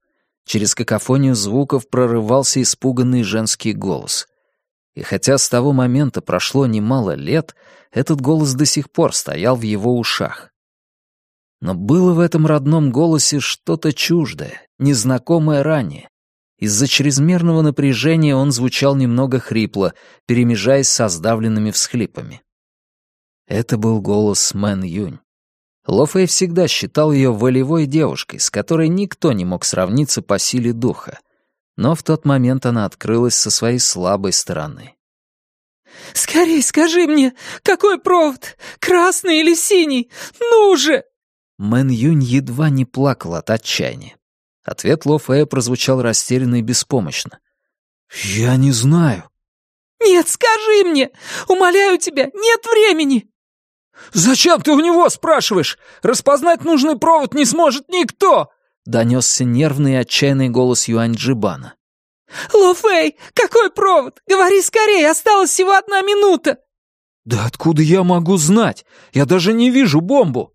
Через какофонию звуков прорывался испуганный женский голос. И хотя с того момента прошло немало лет, этот голос до сих пор стоял в его ушах. Но было в этом родном голосе что-то чуждое, незнакомое ранее. Из-за чрезмерного напряжения он звучал немного хрипло, перемежаясь со сдавленными всхлипами. Это был голос Мэн Юнь. Ло Фэй всегда считал ее волевой девушкой, с которой никто не мог сравниться по силе духа. Но в тот момент она открылась со своей слабой стороны. «Скорей скажи мне, какой провод? Красный или синий? Ну же!» Мэн Юнь едва не плакал от отчаяния. Ответ Ло Фэя прозвучал растерянно и беспомощно. «Я не знаю». «Нет, скажи мне! Умоляю тебя, нет времени!» «Зачем ты у него спрашиваешь? Распознать нужный провод не сможет никто!» — донесся нервный и отчаянный голос Юань Джибана. «Ло Фэй, какой провод? Говори скорее, осталась всего одна минута!» «Да откуда я могу знать? Я даже не вижу бомбу!»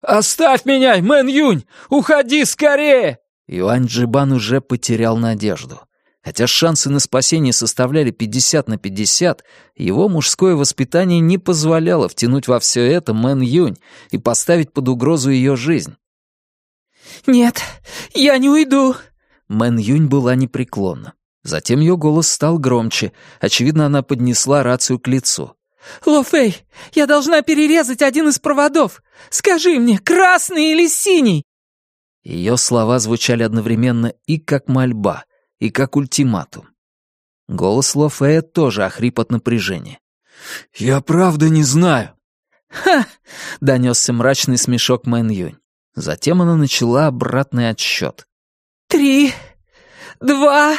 «Оставь меня, Мэн Юнь! Уходи скорее!» Юань Джибан уже потерял надежду. Хотя шансы на спасение составляли 50 на 50, его мужское воспитание не позволяло втянуть во все это Мэн Юнь и поставить под угрозу ее жизнь. «Нет, я не уйду!» Мэн Юнь была непреклонна. Затем ее голос стал громче. Очевидно, она поднесла рацию к лицу. «Ло Фэй, я должна перерезать один из проводов. Скажи мне, красный или синий?» Ее слова звучали одновременно и как мольба, и как ультиматум. Голос Лофея тоже охрип от напряжения. «Я правда не знаю». «Ха!» — донесся мрачный смешок Мэн Юнь. Затем она начала обратный отсчет. «Три, два...»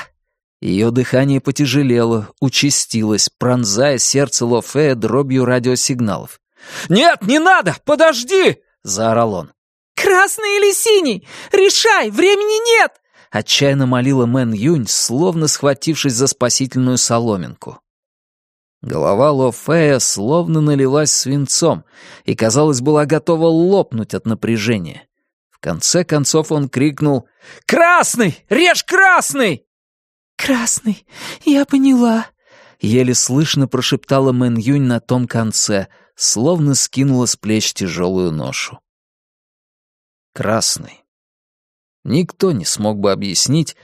Ее дыхание потяжелело, участилось, пронзая сердце Лофея дробью радиосигналов. «Нет, не надо! Подожди!» — заорал он. «Красный или синий? Решай! Времени нет!» Отчаянно молила Мэн Юнь, словно схватившись за спасительную соломинку. Голова Ло Фея словно налилась свинцом и, казалось, была готова лопнуть от напряжения. В конце концов он крикнул «Красный! Режь красный!» «Красный! Я поняла!» Еле слышно прошептала Мэн Юнь на том конце, словно скинула с плеч тяжелую ношу. Красный. Никто не смог бы объяснить,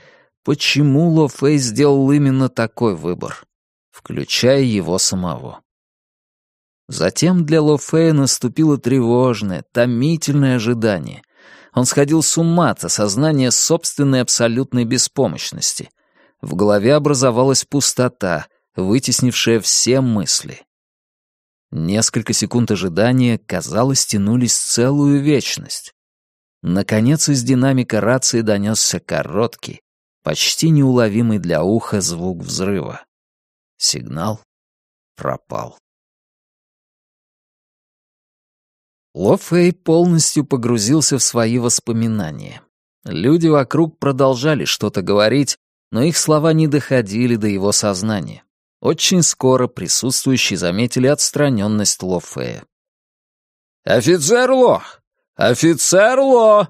почему Ло Фэй сделал именно такой выбор, включая его самого. Затем для Ло Фэя наступило тревожное, томительное ожидание. Он сходил с ума от осознания собственной абсолютной беспомощности. В голове образовалась пустота, вытеснившая все мысли. Несколько секунд ожидания, казалось, тянулись целую вечность. Наконец из динамика рации донесся короткий, почти неуловимый для уха звук взрыва. Сигнал пропал. Ло Фэй полностью погрузился в свои воспоминания. Люди вокруг продолжали что-то говорить, но их слова не доходили до его сознания. Очень скоро присутствующие заметили отстраненность Ло Фэя. «Офицер Ло! Офицер Ло!»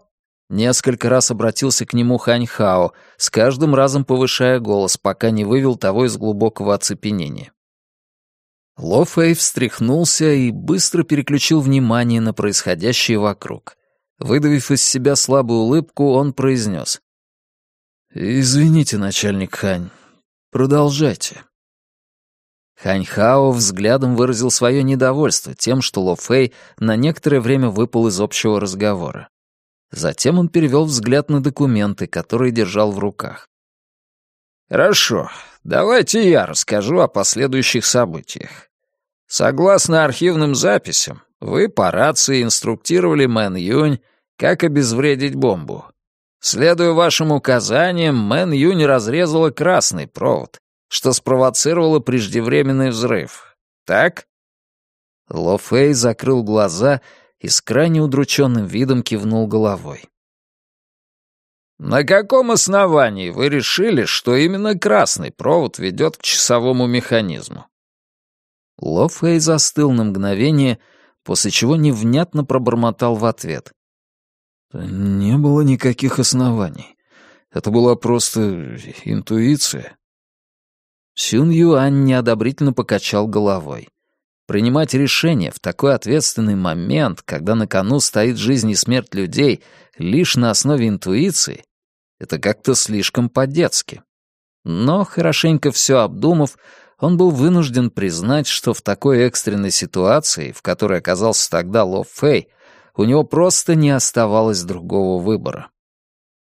Несколько раз обратился к нему Хань Хао, с каждым разом повышая голос, пока не вывел того из глубокого оцепенения. Ло Фэй встряхнулся и быстро переключил внимание на происходящее вокруг. Выдавив из себя слабую улыбку, он произнес. «Извините, начальник Хань, продолжайте». Хань Хао взглядом выразил свое недовольство тем, что Ло Фэй на некоторое время выпал из общего разговора. Затем он перевел взгляд на документы, которые держал в руках. «Хорошо, давайте я расскажу о последующих событиях. Согласно архивным записям, вы по рации инструктировали Мэн Юнь, как обезвредить бомбу. Следуя вашим указаниям, Мэн Юнь разрезала красный провод, что спровоцировало преждевременный взрыв. Так?» Ло Фэй закрыл глаза и с крайне удрученным видом кивнул головой. «На каком основании вы решили, что именно красный провод ведет к часовому механизму?» Ло Фэй застыл на мгновение, после чего невнятно пробормотал в ответ. «Не было никаких оснований. Это была просто интуиция». Сюн Юань неодобрительно покачал головой. Принимать решение в такой ответственный момент, когда на кону стоит жизнь и смерть людей, лишь на основе интуиции, это как-то слишком по-детски. Но, хорошенько все обдумав, он был вынужден признать, что в такой экстренной ситуации, в которой оказался тогда Ло Фэй, у него просто не оставалось другого выбора.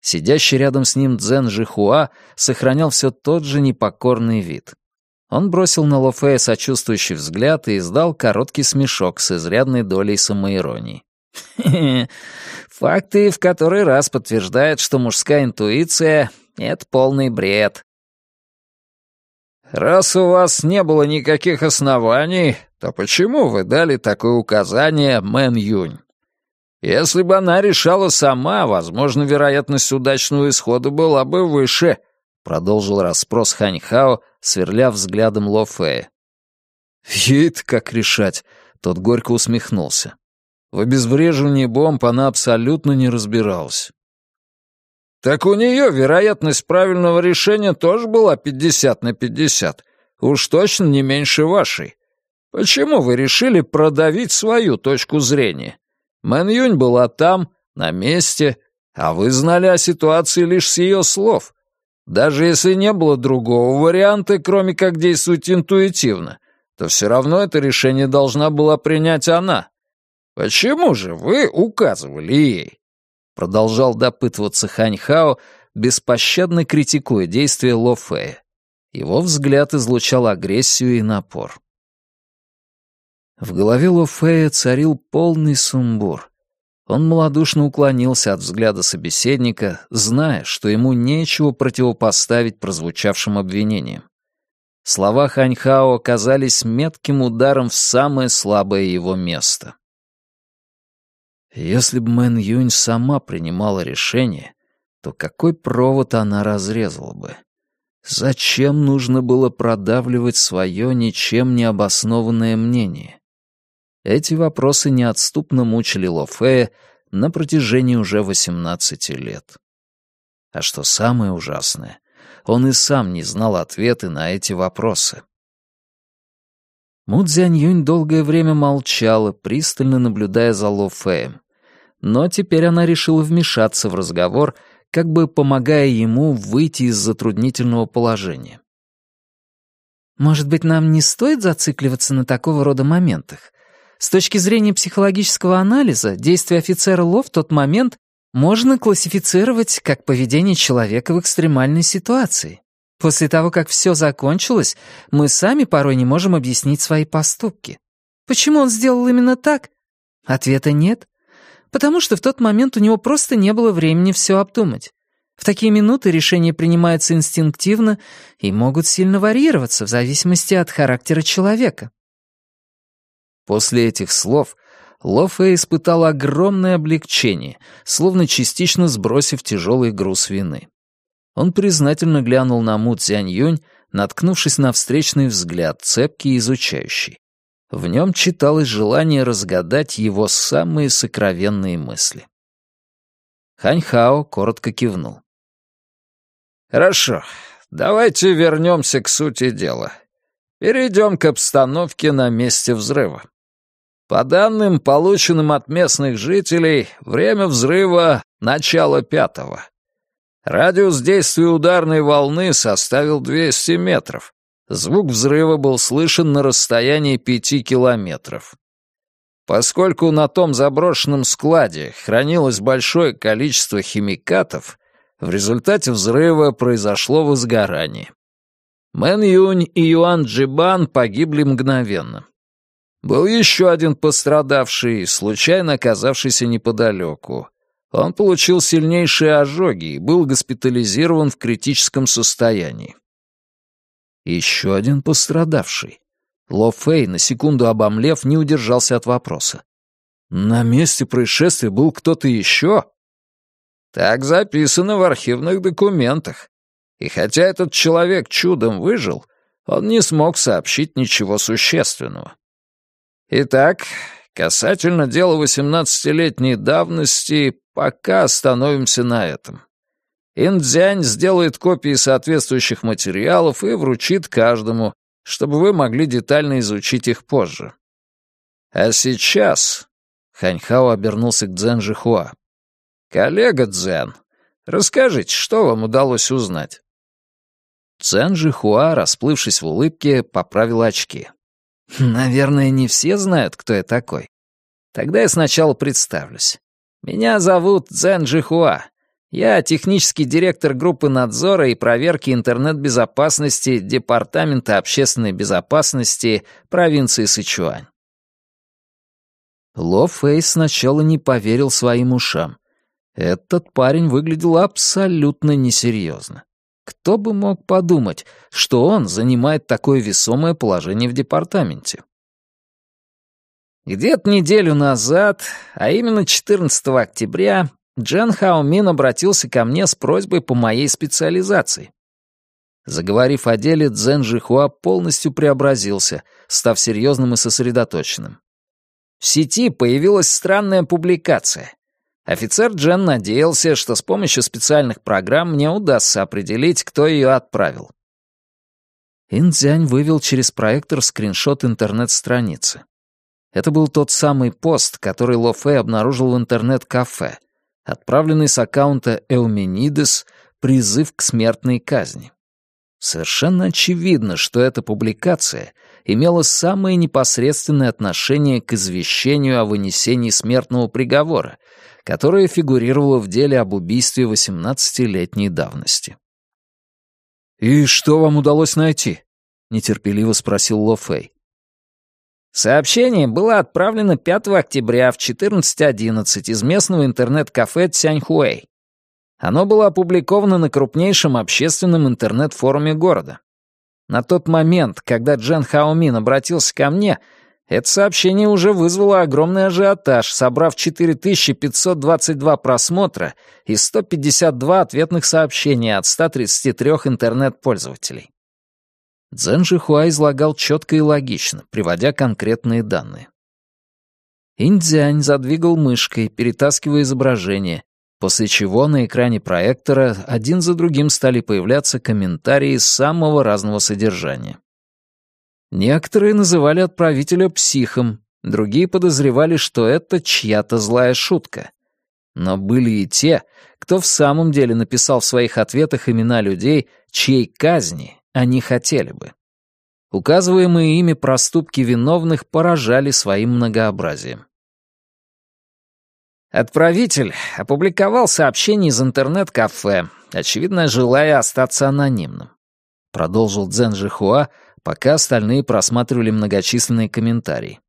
Сидящий рядом с ним Цзэн Жихуа сохранял все тот же непокорный вид. Он бросил на Лофея сочувствующий взгляд и издал короткий смешок с изрядной долей самоиронии. Факты в который раз подтверждают, что мужская интуиция — это полный бред. «Раз у вас не было никаких оснований, то почему вы дали такое указание Мэн Юнь? Если бы она решала сама, возможно, вероятность удачного исхода была бы выше», — продолжил расспрос Ханьхао, сверля взглядом Ло Фея. «Ей-то как решать?» — тот горько усмехнулся. В обезвреживании бомб она абсолютно не разбиралась. «Так у нее вероятность правильного решения тоже была 50 на 50. Уж точно не меньше вашей. Почему вы решили продавить свою точку зрения? Мэн Юнь была там, на месте, а вы знали о ситуации лишь с ее слов. Даже если не было другого варианта, кроме как действовать интуитивно, то все равно это решение должна была принять она. Почему же вы указывали ей?» Продолжал допытываться Ханьхао, беспощадно критикуя действия Ло Фэя. Его взгляд излучал агрессию и напор. В голове Ло Фэя царил полный сумбур. Он малодушно уклонился от взгляда собеседника, зная, что ему нечего противопоставить прозвучавшим обвинениям. Слова Ханьхао оказались метким ударом в самое слабое его место. Если бы Мэн Юнь сама принимала решение, то какой провод она разрезала бы? Зачем нужно было продавливать свое ничем не обоснованное мнение? Эти вопросы неотступно мучили Лофея на протяжении уже 18 лет. А что самое ужасное, он и сам не знал ответы на эти вопросы. Му Цзянь долгое время молчала, пристально наблюдая за Ло Фэем. Но теперь она решила вмешаться в разговор — как бы помогая ему выйти из затруднительного положения. «Может быть, нам не стоит зацикливаться на такого рода моментах? С точки зрения психологического анализа, действия офицера Ло в тот момент можно классифицировать как поведение человека в экстремальной ситуации. После того, как все закончилось, мы сами порой не можем объяснить свои поступки. Почему он сделал именно так? Ответа нет потому что в тот момент у него просто не было времени все обдумать. В такие минуты решения принимаются инстинктивно и могут сильно варьироваться в зависимости от характера человека. После этих слов Лофе испытал огромное облегчение, словно частично сбросив тяжелый груз вины. Он признательно глянул на Му Цзянь-Юнь, наткнувшись на встречный взгляд, цепкий и изучающий. В нем читалось желание разгадать его самые сокровенные мысли. Ханьхао коротко кивнул. «Хорошо, давайте вернемся к сути дела. Перейдем к обстановке на месте взрыва. По данным, полученным от местных жителей, время взрыва — начало пятого. Радиус действия ударной волны составил 200 метров, Звук взрыва был слышен на расстоянии пяти километров. Поскольку на том заброшенном складе хранилось большое количество химикатов, в результате взрыва произошло возгорание. Мэн Юнь и Юан Джибан погибли мгновенно. Был еще один пострадавший, случайно оказавшийся неподалеку. Он получил сильнейшие ожоги и был госпитализирован в критическом состоянии. Еще один пострадавший. Ло Фэй, на секунду обомлев, не удержался от вопроса. «На месте происшествия был кто-то еще?» «Так записано в архивных документах. И хотя этот человек чудом выжил, он не смог сообщить ничего существенного. Итак, касательно дела восемнадцатилетней давности, пока остановимся на этом. Индзянь сделает копии соответствующих материалов и вручит каждому, чтобы вы могли детально изучить их позже. А сейчас...» Ханьхао обернулся к Цзэн Жихуа. «Коллега Цзэн, расскажите, что вам удалось узнать?» Цзэн Жихуа, расплывшись в улыбке, поправил очки. «Наверное, не все знают, кто я такой. Тогда я сначала представлюсь. Меня зовут Цзэн Жихуа. Я технический директор группы надзора и проверки интернет-безопасности Департамента общественной безопасности провинции Сычуань. Ло Фэй сначала не поверил своим ушам. Этот парень выглядел абсолютно несерьезно. Кто бы мог подумать, что он занимает такое весомое положение в департаменте? Где-то неделю назад, а именно 14 октября, Джен Хаомин обратился ко мне с просьбой по моей специализации. Заговорив о деле, Цзэн Жихуа полностью преобразился, став серьезным и сосредоточенным. В сети появилась странная публикация. Офицер Джен надеялся, что с помощью специальных программ мне удастся определить, кто ее отправил. Инцзянь вывел через проектор скриншот интернет-страницы. Это был тот самый пост, который Ло Фэй обнаружил в интернет-кафе, отправленный с аккаунта Эуменидес призыв к смертной казни. Совершенно очевидно, что эта публикация имела самое непосредственное отношение к извещению о вынесении смертного приговора, которое фигурировало в деле об убийстве 18-летней давности. «И что вам удалось найти?» — нетерпеливо спросил Ло Фэй. Сообщение было отправлено 5 октября в 14.11 из местного интернет-кафе Цяньхуэй. Оно было опубликовано на крупнейшем общественном интернет-форуме города. На тот момент, когда Джен Хаомин обратился ко мне, Это сообщение уже вызвало огромный ажиотаж, собрав 4522 просмотра и 152 ответных сообщения от 133 интернет-пользователей. Цзэн Жихуа излагал четко и логично, приводя конкретные данные. Индзянь задвигал мышкой, перетаскивая изображение, после чего на экране проектора один за другим стали появляться комментарии самого разного содержания. Некоторые называли отправителя психом, другие подозревали, что это чья-то злая шутка. Но были и те, кто в самом деле написал в своих ответах имена людей, чьей казни они хотели бы. Указываемые ими проступки виновных поражали своим многообразием. Отправитель опубликовал сообщение из интернет-кафе, очевидно, желая остаться анонимным. Продолжил Цзэн Жихуа, пока остальные просматривали многочисленные комментарии.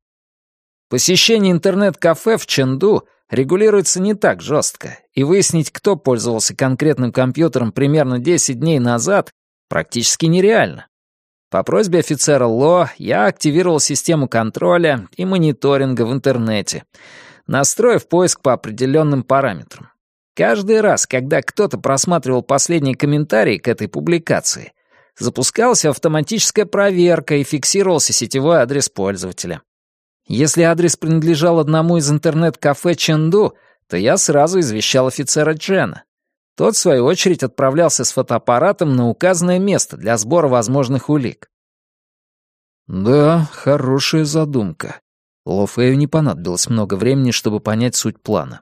Посещение интернет-кафе в Чэнду регулируется не так жестко, и выяснить, кто пользовался конкретным компьютером примерно 10 дней назад, практически нереально. По просьбе офицера Ло я активировал систему контроля и мониторинга в интернете, настроив поиск по определенным параметрам. Каждый раз, когда кто-то просматривал последние комментарии к этой публикации, запускалась автоматическая проверка и фиксировался сетевой адрес пользователя. Если адрес принадлежал одному из интернет-кафе Ченду, то я сразу извещал офицера Джена. Тот, в свою очередь, отправлялся с фотоаппаратом на указанное место для сбора возможных улик. «Да, хорошая задумка», Лофею не понадобилось много времени, чтобы понять суть плана.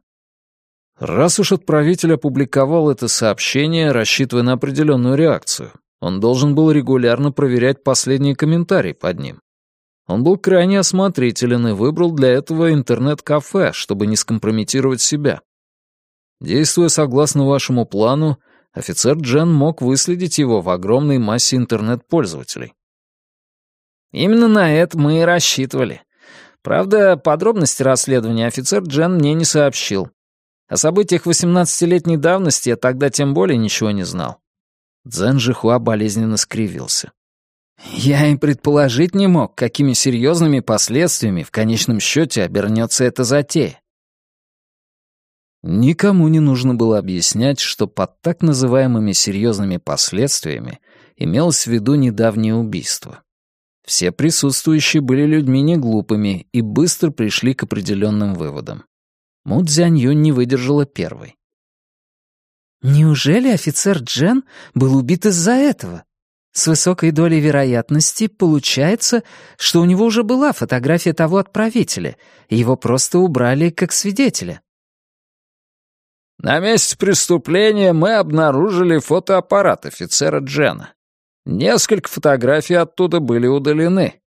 Раз уж отправитель опубликовал это сообщение, рассчитывая на определенную реакцию, он должен был регулярно проверять последние комментарии под ним. Он был крайне осмотрителен и выбрал для этого интернет-кафе, чтобы не скомпрометировать себя. Действуя согласно вашему плану, офицер Джен мог выследить его в огромной массе интернет-пользователей. Именно на это мы и рассчитывали. Правда, подробности расследования офицер Джен мне не сообщил. О событиях 18-летней давности я тогда тем более ничего не знал. Цзэн Жихуа болезненно скривился. Я и предположить не мог, какими серьезными последствиями в конечном счете обернется эта затея. Никому не нужно было объяснять, что под так называемыми серьезными последствиями имелось в виду недавнее убийство. Все присутствующие были людьми неглупыми и быстро пришли к определенным выводам. Му Цзянь не выдержала первой. «Неужели офицер Джен был убит из-за этого? С высокой долей вероятности получается, что у него уже была фотография того отправителя, и его просто убрали как свидетеля». «На месте преступления мы обнаружили фотоаппарат офицера Джена. Несколько фотографий оттуда были удалены.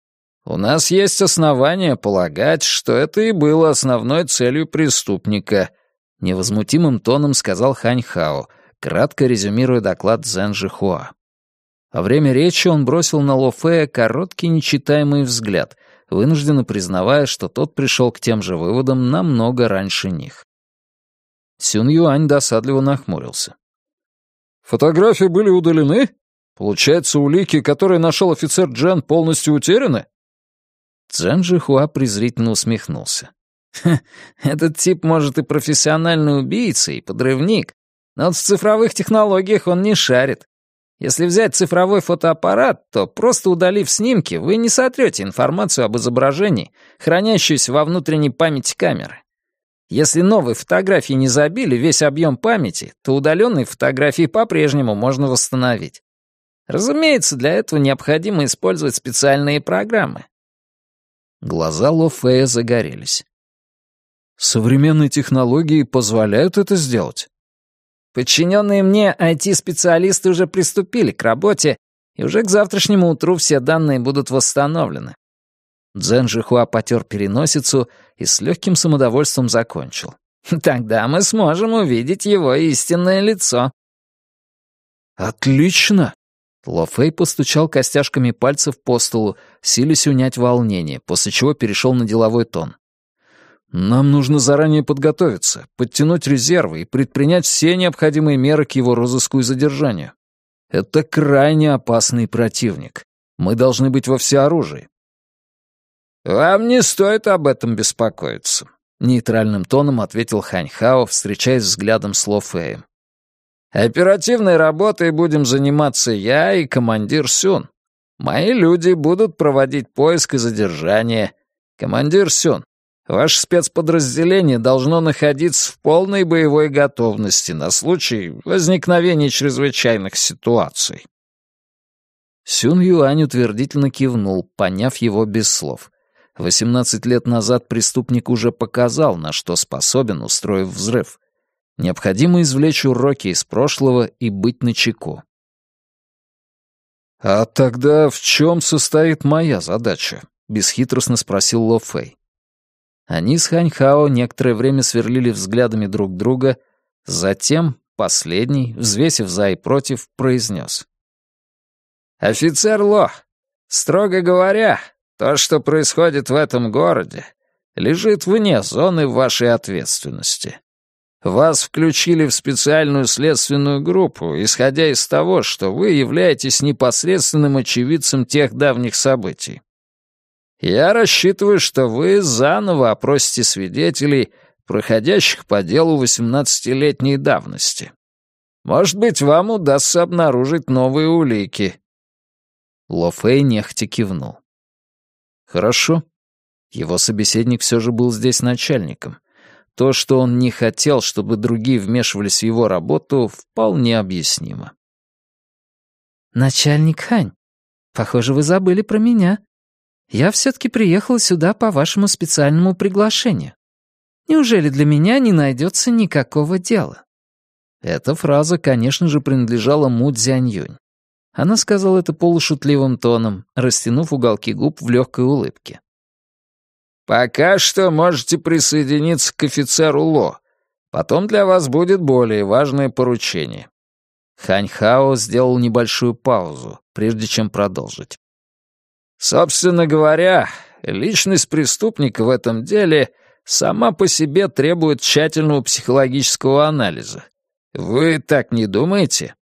У нас есть основания полагать, что это и было основной целью преступника», — невозмутимым тоном сказал Хань Хао, кратко резюмируя доклад Цзэн Жихуа. Во время речи он бросил на Ло Фея короткий нечитаемый взгляд, вынужденно признавая, что тот пришел к тем же выводам намного раньше них. Сюн Юань досадливо нахмурился. «Фотографии были удалены?» Получается, улики, которые нашел офицер Джен, полностью утеряны? Цзэн Жихуа презрительно усмехнулся. «Этот тип, может, и профессиональный убийца, и подрывник, но вот в цифровых технологиях он не шарит. Если взять цифровой фотоаппарат, то просто удалив снимки, вы не сотрете информацию об изображении, хранящуюся во внутренней памяти камеры. Если новые фотографии не забили весь объем памяти, то удаленные фотографии по-прежнему можно восстановить. Разумеется, для этого необходимо использовать специальные программы. Глаза Ло Фея загорелись. Современные технологии позволяют это сделать. Подчиненные мне IT-специалисты уже приступили к работе, и уже к завтрашнему утру все данные будут восстановлены. Дзен Жихуа потер переносицу и с легким самодовольством закончил. Тогда мы сможем увидеть его истинное лицо. «Отлично!» Ло Фэй постучал костяшками пальцев по столу, силясь унять волнение, после чего перешел на деловой тон. «Нам нужно заранее подготовиться, подтянуть резервы и предпринять все необходимые меры к его розыску и задержанию. Это крайне опасный противник. Мы должны быть во всеоружии. «Вам не стоит об этом беспокоиться», — нейтральным тоном ответил Хань Хао, встречаясь взглядом с Ло Феем. «Оперативной работой будем заниматься я и командир Сюн. Мои люди будут проводить поиск и задержание. Командир Сюн, ваше спецподразделение должно находиться в полной боевой готовности на случай возникновения чрезвычайных ситуаций». Сюн Юань утвердительно кивнул, поняв его без слов. Восемнадцать лет назад преступник уже показал, на что способен, устроив взрыв. Необходимо извлечь уроки из прошлого и быть начеку. «А тогда в чем состоит моя задача?» — бесхитростно спросил Ло Фэй. Они с Хань Хао некоторое время сверлили взглядами друг друга, затем последний, взвесив за и против, произнес. «Офицер Ло, строго говоря, то, что происходит в этом городе, лежит вне зоны вашей ответственности. Вас включили в специальную следственную группу, исходя из того, что вы являетесь непосредственным очевидцем тех давних событий. Я рассчитываю, что вы заново опросите свидетелей, проходящих по делу 18-летней давности. Может быть, вам удастся обнаружить новые улики». Ло Фэй нехотя кивнул. Хорошо. Его собеседник все же был здесь начальником. То, что он не хотел, чтобы другие вмешивались в его работу, вполне объяснимо. «Начальник Хань, похоже, вы забыли про меня. Я все-таки приехала сюда по вашему специальному приглашению. Неужели для меня не найдется никакого дела?» Эта фраза, конечно же, принадлежала Му Цзяньюнь. Она сказала это полушутливым тоном, растянув уголки губ в легкой улыбке. «Пока что можете присоединиться к офицеру Ло. Потом для вас будет более важное поручение». Хань Хао сделал небольшую паузу, прежде чем продолжить. «Собственно говоря, личность преступника в этом деле сама по себе требует тщательного психологического анализа. Вы так не думаете?»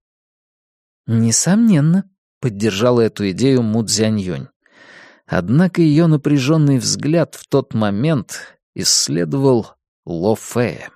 «Несомненно», — поддержала эту идею Му Цзяньюнь. Однако ее напряженный взгляд в тот момент исследовал Ло Фея.